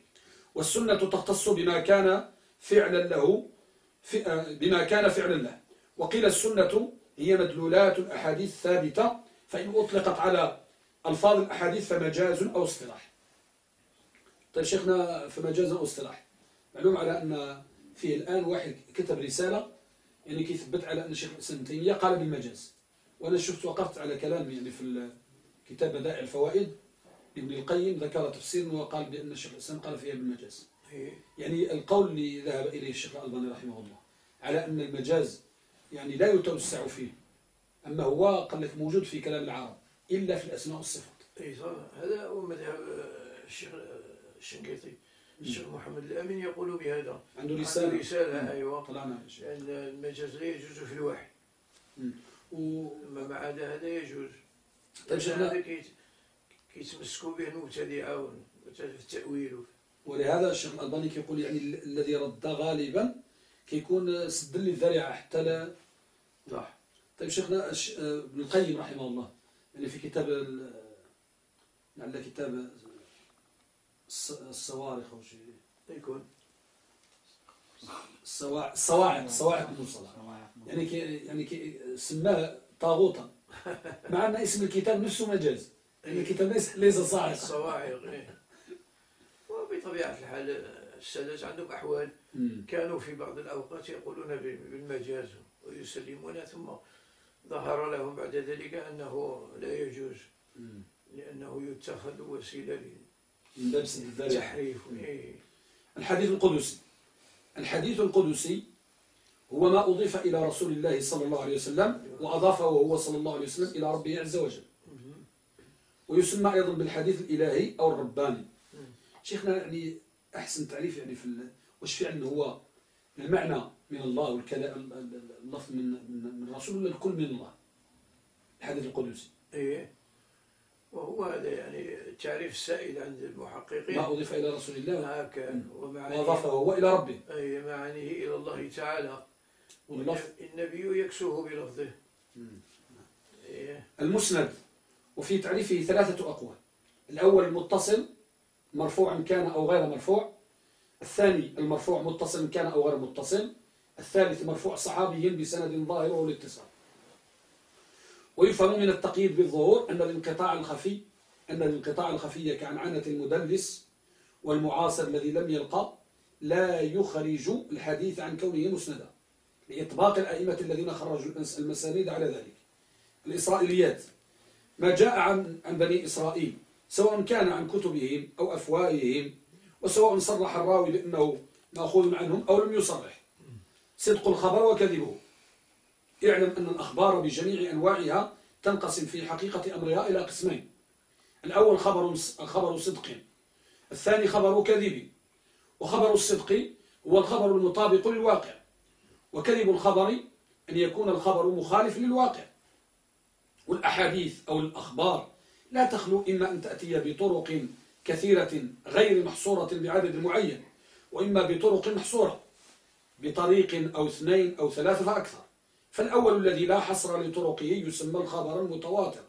والسنة تختص بما كان فعلا له بما كان فعلا له. وقيل السنة هي مدلولات الأحاديث ثابتة فإن أطلقت على ألفاظ الأحاديث فمجاز أو اصطلاح. طيب شيخنا في مجاز الاصطلاح معلوم على أن فيه الآن واحد كتب رسالة يعني كيثبت على أن الشيخ الإسلام تيمية قال بالمجاز. وأنا شفت وقفت على كلام يعني في كتاب بدائع الفوائد. ابن القيم ذكر تفسير وقال بأن الشيخ الإسلام قال فيها بالمجاز. إيه. يعني القول اللي ذهب إليه الشيخ الألباني رحمه الله على أن المجاز يعني لا يتوسع فيه أما هو قال لك موجود في كلام العرب إلا في الأسماء والصفات. اي صح. هذا هو مذهب الشيخ الشنقيطي. الشيخ محمد الأمين يقول بهذا. عنده رسالة. رسالة أيوه. طلعنا لأن المجاز لا يجوز في الوحي. و... اما مع هذا يجوز. طيب شيخنا كيتمسكوا به المبتدعه في التأويل. ولهذا الشيخ الألباني كيقول يعني ال- الذي رد غالبا كيكون سد للذريعة حتى لا صح. طيب شيخنا ابن القيم رحمه الله يعني في كتاب لعل كتاب الص- الصوارخ أو شيء. يكون. الصواعق الصواعق المرسلة. يعني كي يعني كي سماه طاغوتا. مع أن اسم الكتاب نفسه مجاز يعني الكتاب ليس ليس صاعقا الصواعق إيه. وبطبيعة الحال السادات عندهم أحوال مم. كانوا في بعض الأوقات يقولون بالمجاز ويسلمون ثم ظهر لهم بعد ذلك أنه لا يجوز. لأنه يتخذ وسيلة للتحريف إيه. الحديث القدسي الحديث القدسي هو ما أضيف إلى رسول الله صلى الله عليه وسلم وأضافه هو صلى الله عليه وسلم إلى ربه عز وجل ويسمى أيضا بالحديث الإلهي أو الرباني. شيخنا يعني أحسن تعريف يعني في وش فعلا هو؟ المعنى من الله والكلام اللفظ من من الرسول ولا الكل من الله؟ الحديث القدسي. إيه. وهو هذا يعني التعريف السائد عند المحققين. ما أضيف إلى رسول الله. ومعانيه وأضافه هو إلى ربه. أي معانيه إلى الله تعالى. واللفظ النبي يكسوه بلفظه. إيه. المسند. وفي تعريفه ثلاثة أقوال. الأول المتصل مرفوعا كان أو غير مرفوع. الثاني المرفوع متصل كان أو غير متصل. الثالث مرفوع صحابي بسند ظاهره الاتصال ويفهم من التقييد بالظهور أن الانقطاع الخفي أن الانقطاع الخفي كعنعنة المدلس والمعاصر الذي لم يلقى لا يخرج الحديث عن كونه مسندا. لإطباق الأئمة الذين خرجوا المسانيد على ذلك. الإسرائيليات. ما جاء عن عن بني إسرائيل سواء كان عن كتبهم أو أفواههم وسواء صرح الراوي بأنه مأخوذ عنهم أو لم يصرح. صدق الخبر وكذبه. اعلم أن الأخبار بجميع أنواعها تنقسم في حقيقة أمرها إلى قسمين. الأول خبر خبر صدق. الثاني خبر كذب. وخبر الصدق هو الخبر المطابق للواقع. وكذب الخبر أن يكون الخبر مخالف للواقع. والأحاديث أو الأخبار لا تخلو إما أن تأتي بطرق كثيرة غير محصورة بعدد معين وإما بطرق محصورة بطريق أو اثنين أو ثلاثة فأكثر. فالأول الذي لا حصر لطرقه يسمى الخبر المتواتر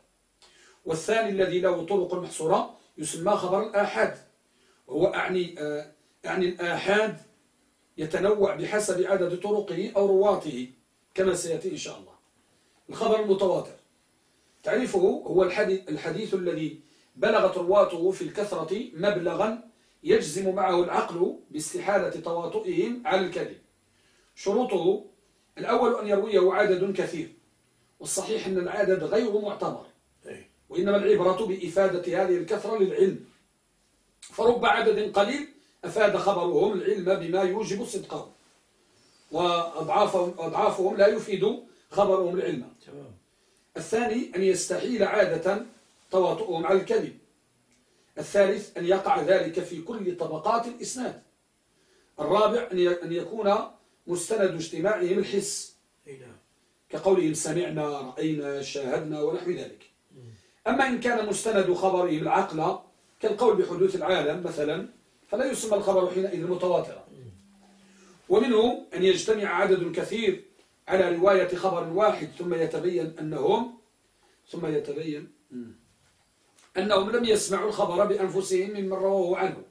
والثاني الذي له طرق محصورة يسمى خبر الآحاد. وهو أعني, آه أعني الآحاد يتنوع بحسب عدد طرقه أو رواته كما سيأتي إن شاء الله. الخبر المتواتر. تعريفه هو الحديث, الحديث الذي بلغت رواته في الكثرة مبلغا يجزم معه العقل باستحالة تواطؤهم على الكذب. شروطه الأول أن يرويه عدد كثير والصحيح أن العدد غير معتبر. وإنما العبرة بإفادة هذه الكثرة للعلم. فرب عدد قليل أفاد خبرهم العلم بما يوجب صدقه وأضعافهم, أضعافهم لا يفيد خبرهم العلم. تمام. الثاني أن يستحيل عادة تواطؤهم على الكذب. الثالث أن يقع ذلك في كل طبقات الإسناد. الرابع أن يكون مستند اجتماعهم الحس. نعم. كقولهم سمعنا رأينا شاهدنا ونحو ذلك. أما إن كان مستند خبرهم العقل كالقول بحدوث العالم مثلا فلا يسمى الخبر حينئذ متواترا. ومنه أن يجتمع عدد كثير على رواية خبر واحد ثم يتبين أنهم ثم يتبين أنهم لم يسمعوا الخبر بأنفسهم ممن رووه عنه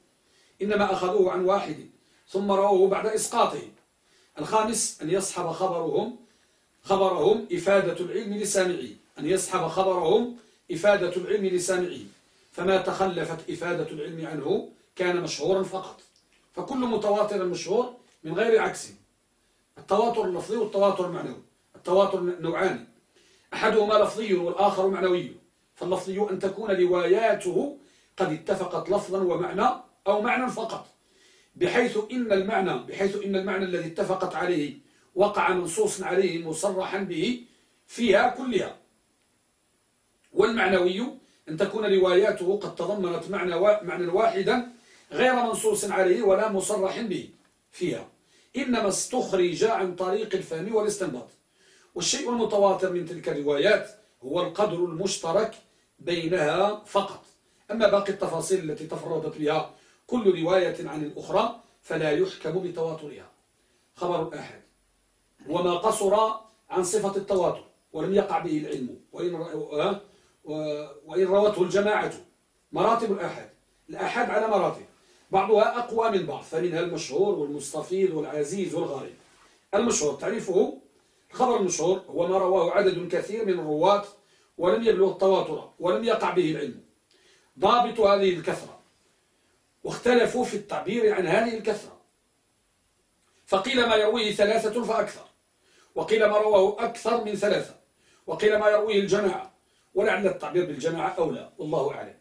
إنما أخذوه عن واحد ثم رووه بعد إسقاطه الخامس أن يصحب خبرهم خبرهم إفادة العلم لسامعيه أن يصحب خبرهم إفادة العلم لسامعيه فما تخلفت إفادة العلم عنه كان مشهورا فقط. فكل متواتر مشهور من غير عكس. التواتر اللفظي والتواتر المعنوي. التواتر نوعان. أحدهما لفظي والآخر معنوي. فاللفظي أن تكون رواياته قد اتفقت لفظا ومعنى أو معنى فقط. بحيث إن المعنى بحيث إن المعنى الذي اتفقت عليه وقع منصوص عليه مصرحا به فيها كلها. والمعنوي أن تكون رواياته قد تضمنت معنى معنى واحدا غير منصوص عليه ولا مصرح به فيها. إنما استخرج عن طريق الفهم والاستنباط. والشيء المتواتر من تلك الروايات هو القدر المشترك بينها فقط. أما باقي التفاصيل التي تفردت بها كل رواية عن الأخرى فلا يحكم بتواترها. خبر الآحاد وما قصر عن صفة التواتر ولم يقع به العلم. وإن, وإن روته الجماعة. مراتب الآحاد. الآحاد على مراتب. بعضها أقوى من بعض فمنها المشهور والمستفيض والعزيز والغريب. المشهور تعريفه الخبر المشهور هو ما رواه عدد كثير من الرواة ولم يبلغ التواتر ولم يقع به العلم. ضابط هذه الكثرة واختلفوا في التعبير عن هذه الكثرة. فقيل ما يرويه ثلاثة فأكثر وقيل ما رواه أكثر من ثلاثة وقيل ما يرويه الجماعة ولعل التعبير بالجماعة أولى والله أعلم.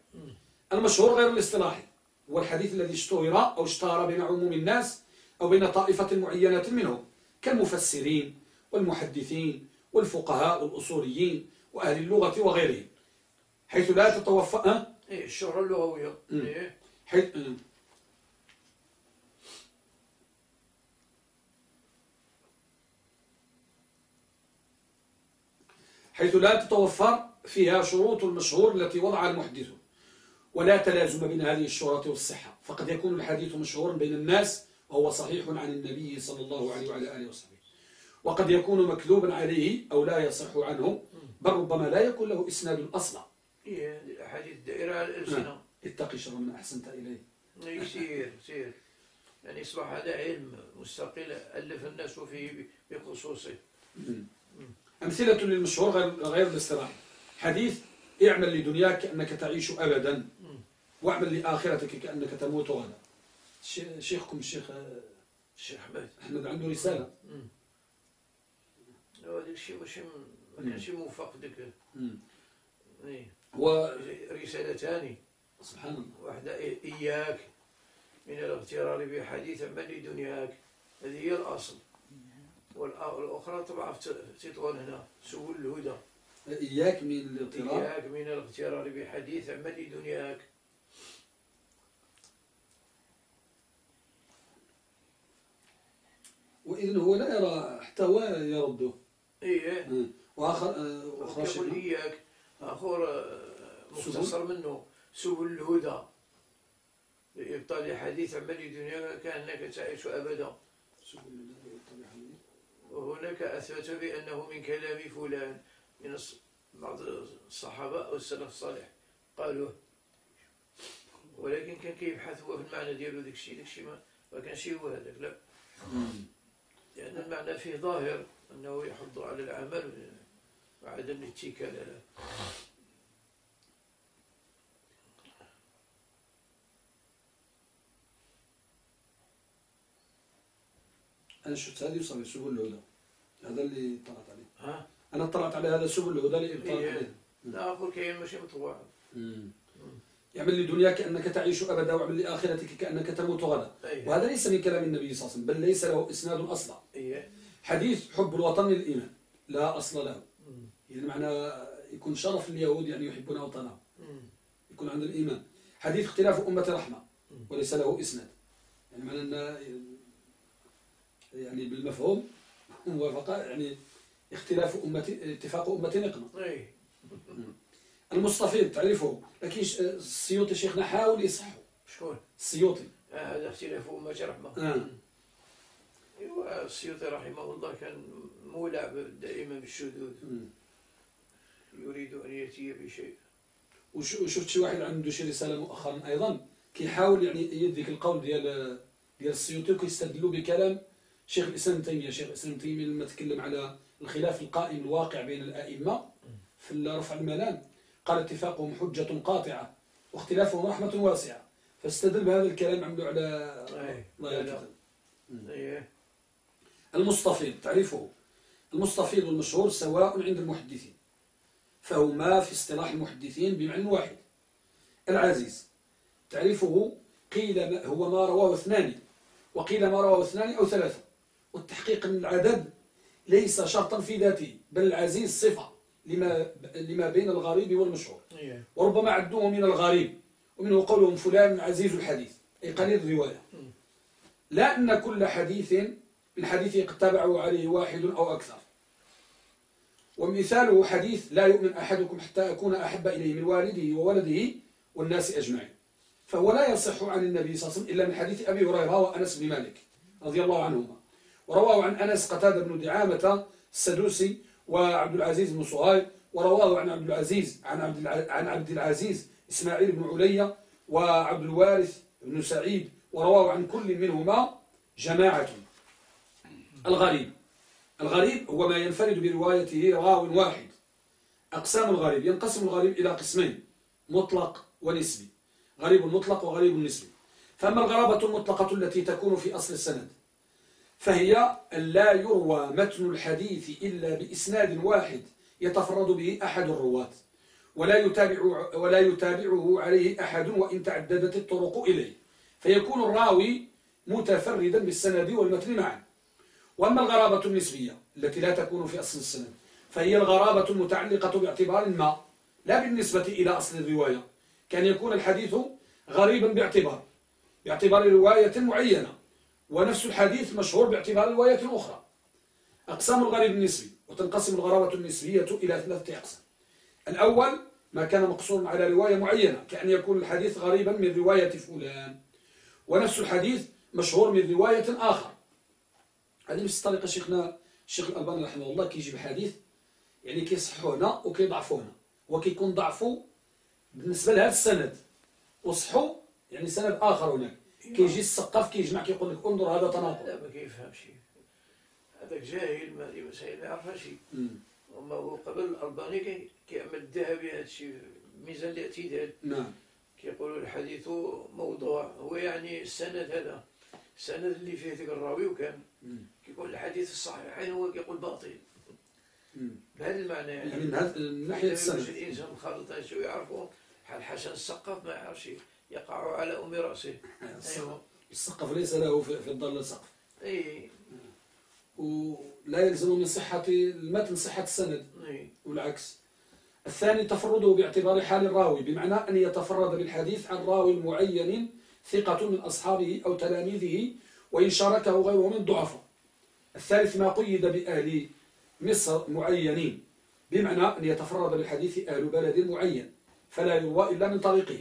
المشهور غير الاصطلاحي. هو الحديث الذي اشتهر أو اشتهر بين عموم الناس أو بين طائفة معينة منهم كالمفسرين والمحدثين والفقهاء والأصوليين وأهل اللغة وغيرهم. حيث لا تتوفى إيه الشهرة اللغوية. إيه. حيث حيث لا تتوفر فيها شروط المشهور التي وضعها المحدث. ولا تلازم بين هذه الشهرة والصحة. فقد يكون الحديث مشهورا بين الناس وهو صحيح عن النبي صلى الله عليه وعلى آله وصحبه. وقد يكون مكذوبا عليه أو لا يصح عنه بل ربما لا يكون له إسناد أصلا. إيه الأحاديث الدائرة على الألسنة نعم. اتقي شر من أحسنت إليه. يسير يسير. يعني يصبح هذا علم مستقل ألف الناس فيه بخصوصه. أمثلة للمشهور غير, غير الاستراحة. حديث اعمل لدنياك كأنك تعيش أبدا واعمل لآخرتك كأنك تموت غدا. شيخكم الشيخ الشيخ أحمد أحمد عنده رسالة. هذا الشيء مش ما كانش موفق ديك. هو رسالتان سبحان الله. واحدة إياك من الاغترار بحديث من لدنياك هذه هي الأصل. والأخرى طبعا تطغن هنا سبل الهدى. إياك من الاغترار إياك من الاغترار بحديث من لدنياك وإذن هو لا يرى حتى هو يرده. إيه. وآخر أخرى يقول إياك. آخر مختصر منه. سبل الهدى. لإبطال حديث عمل الدنيا كأنك تعيش أبدا. وهناك أثبت بأنه من كلام فلان. من بعض الصحابة أو السلف الصالح قالوه ولكن كان كيبحث هو في المعنى ديالو داك الشيء داك الشيء ما كانش هو هذاك لا. لأن المعنى فيه ظاهر أنه يحض على العمل وعدم الاتكال. له أنا شفت هذه يصلي سبل الهدى هذا اللي طلعت عليه. ها؟ أنا طلعت على هذا سبل الهدى. عليه لا أقول كاين ماشي مطبوع يعمل لدنياك كأنك تعيش أبدا واعمل لآخرتك كأنك تموت غدا. أيه. وهذا ليس من كلام النبي صلى الله عليه وسلم بل ليس له إسناد أصلا. إيه. حديث حب الوطن للإيمان. لا أصل له. يعني معنى يكون شرف اليهود يعني يحبون وطنهم. يكون عند الإيمان. حديث اختلاف أمة رحمة. وليس له إسناد. يعني معنى أن يعني بالمفهوم موافقة. يعني اختلاف أمة اتفاق أمة نقمة. إيه. المستفيض تعرفه. لكن السيوطي شيخنا حاول يصحه. شكون؟ السيوطي. آه، هذا اختلاف أمة رحمة آه. ايوا السيوطي رحمه الله كان مولع دائما بالشذوذ. يريد أن يأتي بشيء. وش- وشفت شي واحد عنده شي رسالة مؤخرا أيضا كيحاول يعني يأيد ذيك القول ديال ديال السيوطي وكيستدلوا بكلام شيخ الإسلام ابن تيمية. شيخ الإسلام ابن تيمية لما تكلم على الخلاف القائم الواقع بين الأئمة في رفع الملام قال اتفاقهم حجة قاطعة واختلافهم رحمة واسعة فاستدل بهذا الكلام عملوا على إيه. الله. يكتب. إيه. المستفيض تعريفه المستفيض والمشهور سواء عند المحدثين فهما في اصطلاح المحدثين بمعنى واحد العزيز تعريفه قيل هو ما رواه اثنان وقيل ما رواه اثنان أو ثلاثة والتحقيق من العدد ليس شرطا في ذاته بل العزيز صفة لما, لما بين الغريب والمشهور إيه. وربما عدوه من الغريب ومنه قولهم فلان عزيز الحديث أي قليل الرواية. لا أن كل حديث من حديثه قد عليه واحد أو أكثر. ومثاله حديث لا يؤمن أحدكم حتى أكون أحب إليه من والده وولده والناس أجمعين. فهو لا يصح عن النبي صلى الله عليه وسلم إلا من حديث أبي هريرة وأنس بن مالك رضي الله عنهما. ورواه عن أنس قتادة بن دعامة السدوسي وعبد العزيز بن صهيب ورواه عن عبد العزيز عن عبد عن عبد العزيز إسماعيل بن علية وعبد الوارث بن سعيد ورواه عن كل منهما جماعة. الغريب الغريب هو ما ينفرد بروايته راو واحد. أقسام الغريب ينقسم الغريب إلى قسمين مطلق ونسبي. غريب مطلق وغريب نسبي. فأما الغرابة المطلقة التي تكون في أصل السند فهي لا يروى متن الحديث إلا بإسناد واحد يتفرد به أحد الرواة ولا يتابع ولا يتابعه عليه أحد وإن تعددت الطرق إليه. فيكون الراوي متفردا بالسند والمتن معا. وأما الغرابة النسبية التي لا تكون في أصل السند فهي الغرابة المتعلقة باعتبار ما لا بالنسبة إلى أصل الرواية كان يكون الحديث غريبا باعتبار باعتبار رواية معينة. ونفس الحديث مشهور باعتبار رواية أخرى. أقسام الغريب النسبي وتنقسم الغرابة النسبية إلى ثلاثة أقسام. الأول ما كان مقصورا على رواية معينة كأن يكون الحديث غريبا من رواية فلان. ونفس الحديث مشهور من رواية آخر. هذه نفس الطريقة شيخنا الشيخ الألباني رحمه الله كيجيب حديث يعني كيصحوا هنا وكيضعفوا هنا وكيكون ضعفوا بالنسبة لهذا السند. وصحوا يعني سند آخر هناك. كيجي السقاف كيجمع كيقول لك انظر هذا تناقض. لا ما كيفهمش. هذاك جاهل ما هذه مسائل ما يعرفهاش. وما هو قبل الألباني كي- كيعمل الذهبي هذا الشيء ميزان الاعتدال. نعم. كيقولوا الحديث موضوع. هو يعني السند هذا السند اللي فيه ذكر الراوي وكان. كيقول الحديث الصحيحين هو كيقول باطل. بهذا المعنى يعني. يعني من باش السند. الإنسان خالط ويعرفوا بحال حسن السقاف ما يعرفش. يقع على أم رأسه. السقف ليس له في الضل سقف أي. ولا يلزم من صحة المتن صحة السند. أي. والعكس. الثاني تفرده باعتبار حال الراوي بمعنى أن يتفرد بالحديث عن راوي معين ثقة من أصحابه أو تلاميذه وإن شاركه غيره من الضعفاء الثالث ما قيد بأهل مصر معينين بمعنى أن يتفرد بالحديث أهل بلد معين فلا يروى إلا من طريقه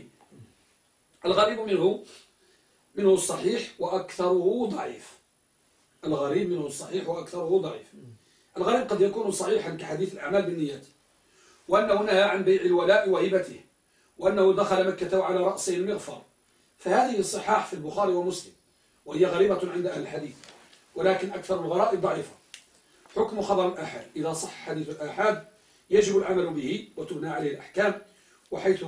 الغريب منه منه الصحيح وأكثره ضعيف. الغريب منه الصحيح وأكثره ضعيف. الغريب قد يكون صحيحا كحديث الأعمال بالنيات وأنه نهى عن بيع الولاء وهبته وأنه دخل مكة وعلى رأسه المغفر. فهذه الصحاح في البخاري ومسلم وهي غريبة عند أهل الحديث ولكن أكثر الغرائب ضعيفة. حكم خبر الآحاد إذا صح حديث الآحاد يجب العمل به وتبنى عليه الأحكام وحيث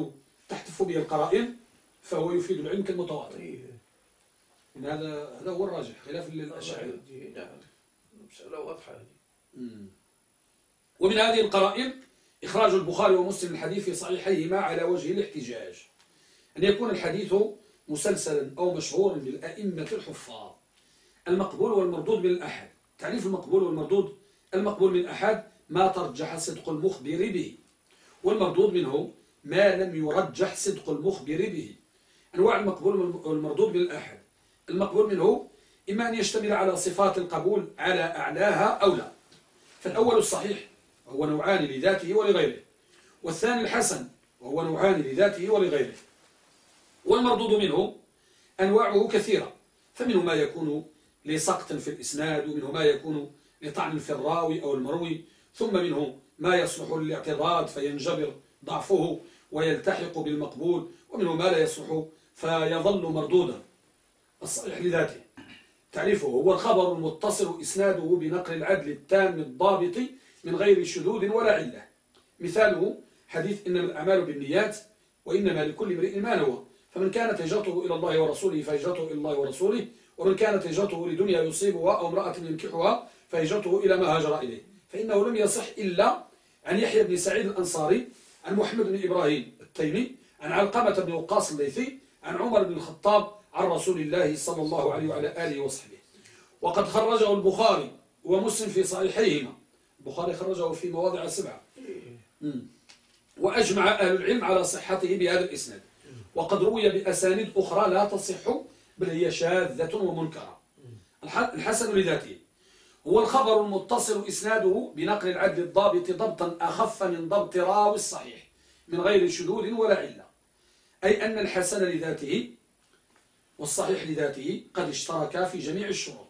تحتف به القرائن فهو يفيد العلم كالمتواتر. أي إن هذا هذا هو الراجح خلاف الأشاعرة نعم. مسألة واضحة هذه. ومن هذه القرائن إخراج البخاري ومسلم الحديث في صحيحيهما على وجه الاحتجاج. أن يكون الحديث مسلسلا أو مشهورا بالأئمة الحفاظ. المقبول والمردود من الأحد. تعريف المقبول والمردود؟ المقبول من الأحد ما ترجح صدق المخبر به. والمردود منه ما لم يرجح صدق المخبر به. أنواع المقبول والمردود من الأحد المقبول منه إما أن يشتمل على صفات القبول على أعلاها أو لا. فالأول الصحيح وهو نوعان لذاته ولغيره. والثاني الحسن وهو نوعان لذاته ولغيره. والمردود منه أنواعه كثيرة. فمنه ما يكون لسقط في الإسناد ومنه ما يكون لطعن في الراوي أو المروي. ثم منه ما يصلح للاعتراض فينجبر ضعفه ويلتحق بالمقبول. ومنه ما لا يصلح فيظل مردودا. الصحيح لذاته. تعريفه هو الخبر المتصل إسناده بنقل العدل التام الضابط من غير شذوذ ولا علة. مثاله حديث إنما الأعمال بالنيات وإنما لكل امرئ ما نوى. فمن كانت هجرته إلى الله ورسوله فهجرته إلى الله ورسوله ومن كانت هجرته لدنيا يصيبها أو امرأة ينكحها فهجرته إلى ما هاجر إليه. فإنه لم يصح إلا عن يحيى بن سعيد الأنصاري عن محمد بن إبراهيم التيمي عن علقمة بن وقاص الليثي عن عمر بن الخطاب عن رسول الله صلى الله عليه وعلى آله وصحبه. وقد خرجه البخاري ومسلم في صحيحيهما. البخاري خرجه في مواضع سبعة. وأجمع أهل العلم على صحته بهذا الإسناد. وقد روي بأسانيد أخرى لا تصح بل هي شاذة ومنكرة. الحسن لذاته. هو الخبر المتصل إسناده بنقل العدل الضابط ضبطا أخف من ضبط راوي الصحيح من غير شذوذ ولا علة. أي أن الحسن لذاته والصحيح لذاته قد اشتركا في جميع الشروط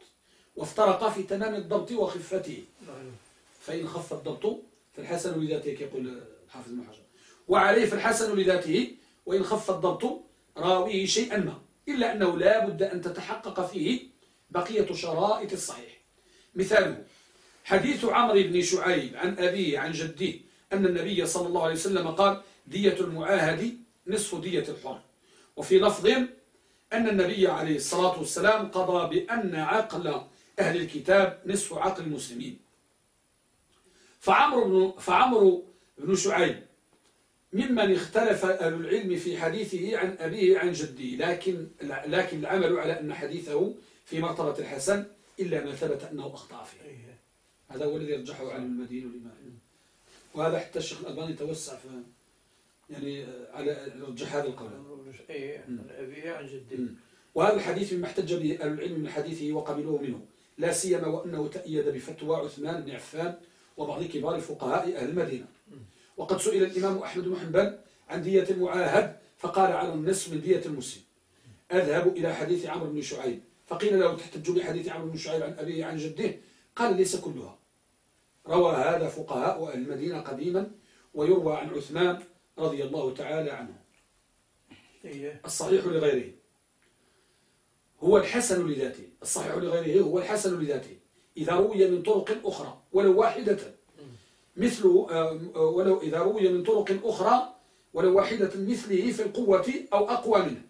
وافترقا في تمام الضبط وخفته. فإن خف الضبط فالحسن لذاته كيقول حافظ ابن حجر. وعليه فالحسن لذاته وإن خف الضبط راويه شيئا ما إلا أنه لا بد أن تتحقق فيه بقية شرائط الصحيح. مثاله حديث عمرو بن شعيب عن أبيه عن جده أن النبي صلى الله عليه وسلم قال دية المعاهد نصف دية الحر. وفي لفظ أن النبي عليه الصلاة والسلام قضى بأن عقل أهل الكتاب نصف عقل المسلمين. فعمر بن, فعمر بن شعيب ممن اختلف أهل العلم في حديثه عن أبيه عن جده لكن, لكن العمل على أن حديثه في مرتبة الحسن إلا ما ثبت أنه أخطأ فيه. هذا هو الذي رجحه على المدين والإمام وهذا حتى الشيخ الألباني توسع في يعني على رجح هذا القول. أبيه عن جده وهذا الحديث مما احتج به أهل العلم من حديثه وقبلوه منه. لا سيما وأنه تأيد بفتوى عثمان بن عفان وبعض كبار فقهاء أهل المدينة. وقد سئل الإمام أحمد بن حنبل عن دية المعاهد فقال على النصف من دية المسلم. أذهب إلى حديث عمرو بن شعيب. فقيل له تحتج بحديث عمرو بن شعيب عن أبيه عن جده؟ قال ليس كلها. روى هذا فقهاء أهل المدينة قديما ويروى عن عثمان رضي الله تعالى عنه. إيه. الصحيح لغيره. هو الحسن لذاته. الصحيح لغيره هو الحسن لذاته. إذا روي من طرق أخرى ولو واحدة. مثل ولو إذا روي من طرق أخرى ولو واحدة مثله في القوة أو أقوى منه.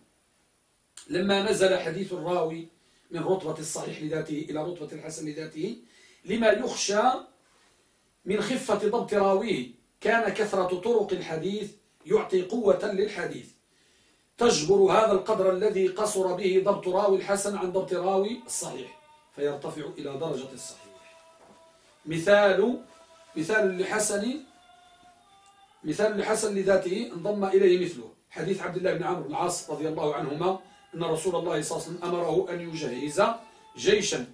لما نزل حديث الراوي من رتبة الصحيح لذاته إلى رتبة الحسن لذاته لما يخشى من خفة ضبط راويه كان كثرة طرق الحديث يعطي قوة للحديث. تجبر هذا القدر الذي قصر به ضبط راوي الحسن عن ضبط راوي الصحيح فيرتفع إلى درجة الصحيح. مثال مثال لحسن مثال لحسن لذاته انضم إليه مثله. حديث عبد الله بن عمرو بن العاص رضي الله عنهما أن رسول الله صلى الله عليه وسلم أمره أن يجهز جيشا.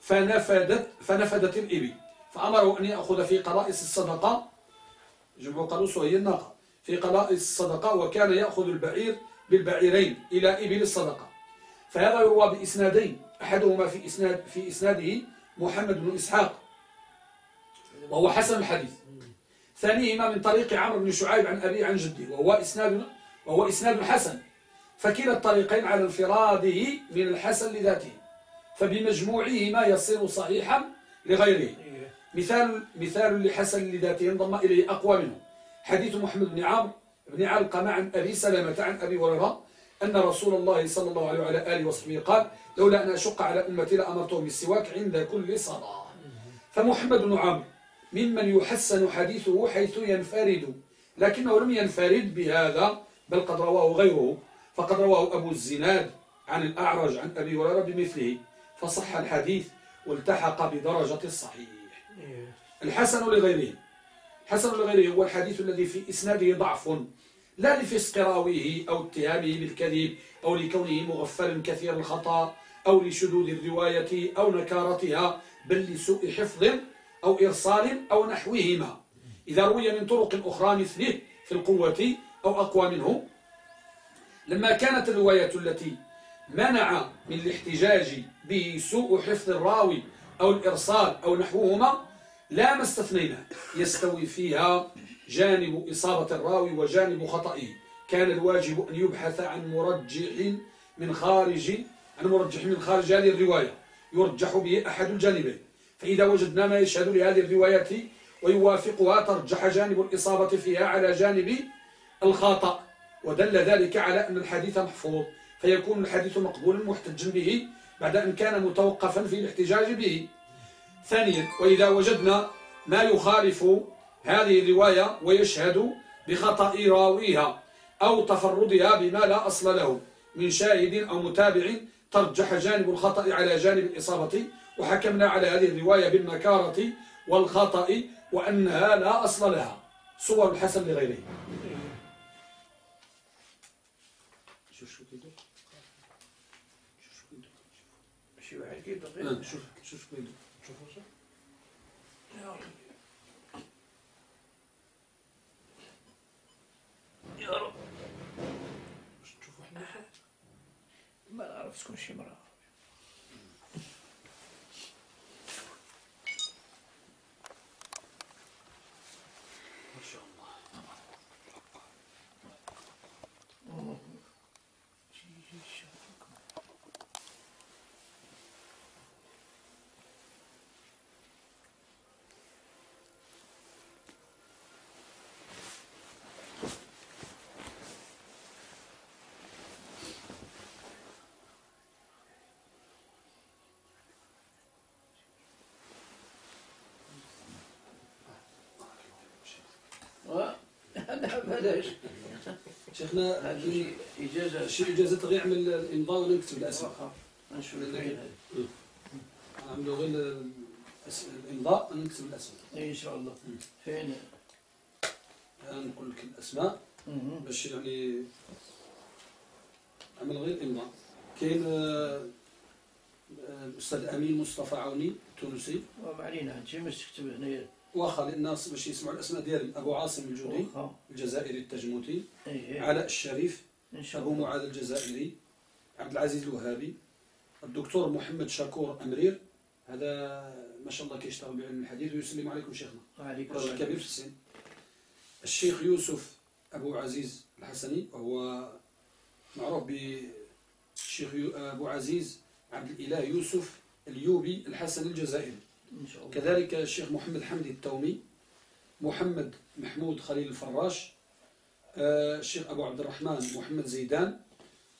فنفدت, فنفدت الإبل فأمره أن يأخذ في قرائس الصدقة. جمع قلوس وهي الناقة في قرائس الصدقة وكان يأخذ البعير بالبعيرين إلى إبل الصدقة. فهذا يروى بإسنادين أحدهما في, إسناد في إسناده محمد بن إسحاق وهو حسن الحديث. ثانيهما من طريق عمرو بن شعيب عن أبي عن جدي وهو إسناد وهو إسناد حسن. فكلا الطريقين على انفراده من الحسن لذاته فبمجموعهما يصير صحيحا لغيره. مثال مثال لحسن لذاته انضم إليه أقوى منه. حديث محمد بن عمرو بن علقمة عن أبي سلمة عن أبي هريرة أن رسول الله صلى الله عليه وعلى آله وصحبه قال لولا أن أشق على أمتي لأمرتهم بالسواك عند كل صلاة. فمحمد بن عمرو ممن يحسن حديثه حيث ينفرد لكنه لم ينفرد بهذا بل قد رواه غيره فقد رواه أبو الزناد عن الأعرج عن أبي هريرة بمثله فصح الحديث والتحق بدرجة الصحيح. الحسن لغيره. حسن لغيره هو الحديث الذي في إسناده ضعف لا لفسق راويه أو اتهامه بالكذب أو لكونه مغفل كثير الخطأ أو لشذوذ الرواية أو نكارتها بل لسوء حفظ أو إرسال أو نحوهما. إذا روي من طرق أخرى مثله في القوة أو أقوى منه. لما كانت الرواية التي منع من الاحتجاج به سوء حفظ الراوي أو الإرسال أو نحوهما لا ما استثنينا. يستوي فيها جانب إصابة الراوي وجانب خطئه. كان الواجب أن يبحث عن مرجح من خارج عن مرجح من خارج هذه الرواية. يرجح به أحد الجانبين. فإذا وجدنا ما يشهد لهذه الروايات ويوافقها ترجح جانب الإصابة فيها على جانب الخطأ. ودل ذلك على أن الحديث محفوظ. فيكون الحديث مقبولا محتجا به بعد أن كان متوقفا في الاحتجاج به. ثانيا وإذا وجدنا ما يخالف هذه الرواية ويشهد بخطأ راويها أو تفردها بما لا أصل له من شاهد أو متابع ترجح جانب الخطأ على جانب الإصابة. وحكمنا على هذه الرواية بالنكارة والخطأ وأنها لا أصل لها. صور الحسن لغيره. شوف شو كيدو شوف شو كيدو شي واحد كيبقي نعم شوف شوف شو كيدو شوفوا شوف يا رب. شوفوا حنا ما نعرف شكون شي مرة ما شاء الله آه، لا بلاش شيخنا هذه شي إجازة غير يعمل الإمضاء ولا نكتب واخا نشوف. عملوا غير الإمضاء ونكتب الأسماء إيه، إن شاء الله. فين؟ نقول لك الأسماء. مهم. باش يعني عمل غير إمضاء كاين آه، آه، أمين مصطفى عوني تونسي. وما علينا هادشي باش تكتب هنايا. واخا للناس باش يسمعوا الأسماء ديالهم أبو عاصم الجودي. واخا الجزائري التجموتي إيه. علاء الشريف أبو معاذ الجزائري عبد العزيز الوهابي الدكتور محمد شاكور أمرير. هذا ما شاء الله كيشتغل بعلم الحديث ويسلم عليكم شيخنا. وعليكم رجل. كبير في السن. الشيخ يوسف أبو عزيز الحسني وهو معروف بالشيخ أبو عزيز عبد الإله يوسف اليوبي الحسني الجزائري. إن شاء الله. كذلك الشيخ محمد حمدي التومي محمد محمود خليل الفراش آه، الشيخ أبو عبد الرحمن محمد زيدان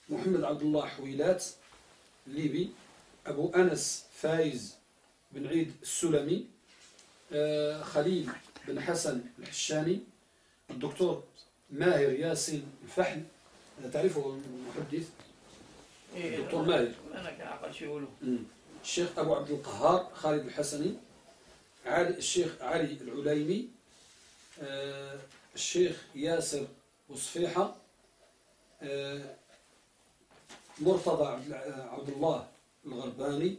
محمد عبد الله حويلات ليبي أبو أنس فايز بن عيد السلمي آه، خليل بن حسن الحشاني الدكتور ماهر ياسين الفحل. تعرفه المحدث؟ إيه، دكتور ماهر. أنا كنعقل شي يقولوا. الشيخ أبو عبد القهار خالد الحسني علي الشيخ علي العليمي الشيخ ياسر وصفيحة آه، مرتضى عبد الع- عبد الله الغرباني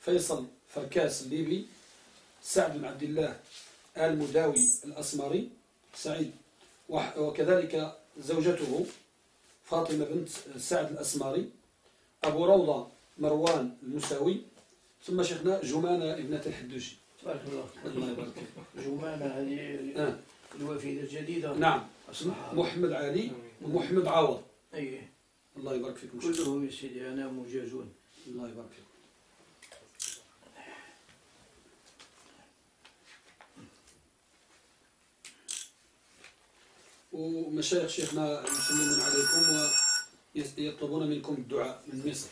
فيصل فركاس الليبي سعد بن عبد الله آل مداوي الأسمري سعيد وكذلك زوجته فاطمة بنت سعد الأسمري أبو روضة مروان المساوي ثم شيخنا جمانة ابنة الحدوشي تبارك الله الله يبارك فيك. جمانة هذه الوفيدة الجديدة نعم. أصبح محمد علي ومحمد عوض. إيه. الله يبارك فيكم. كلهم يا سيدي أنا مجازون الله يبارك فيكم. ومشايخ شيخنا يسلمون عليكم ويطلبون منكم الدعاء من مصر.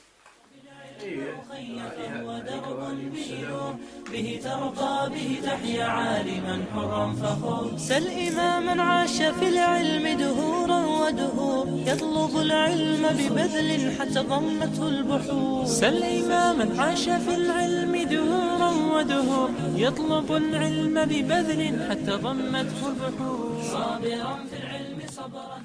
به ترقى به تحيا عالما حرا فخور سل إماما عاش في العلم دهورا ودهور يطلب العلم ببذل حتى ضمته البحور. سل إماما عاش في العلم دهورا ودهور يطلب العلم ببذل حتى ضمته البحور. صابرا في العلم صبرا.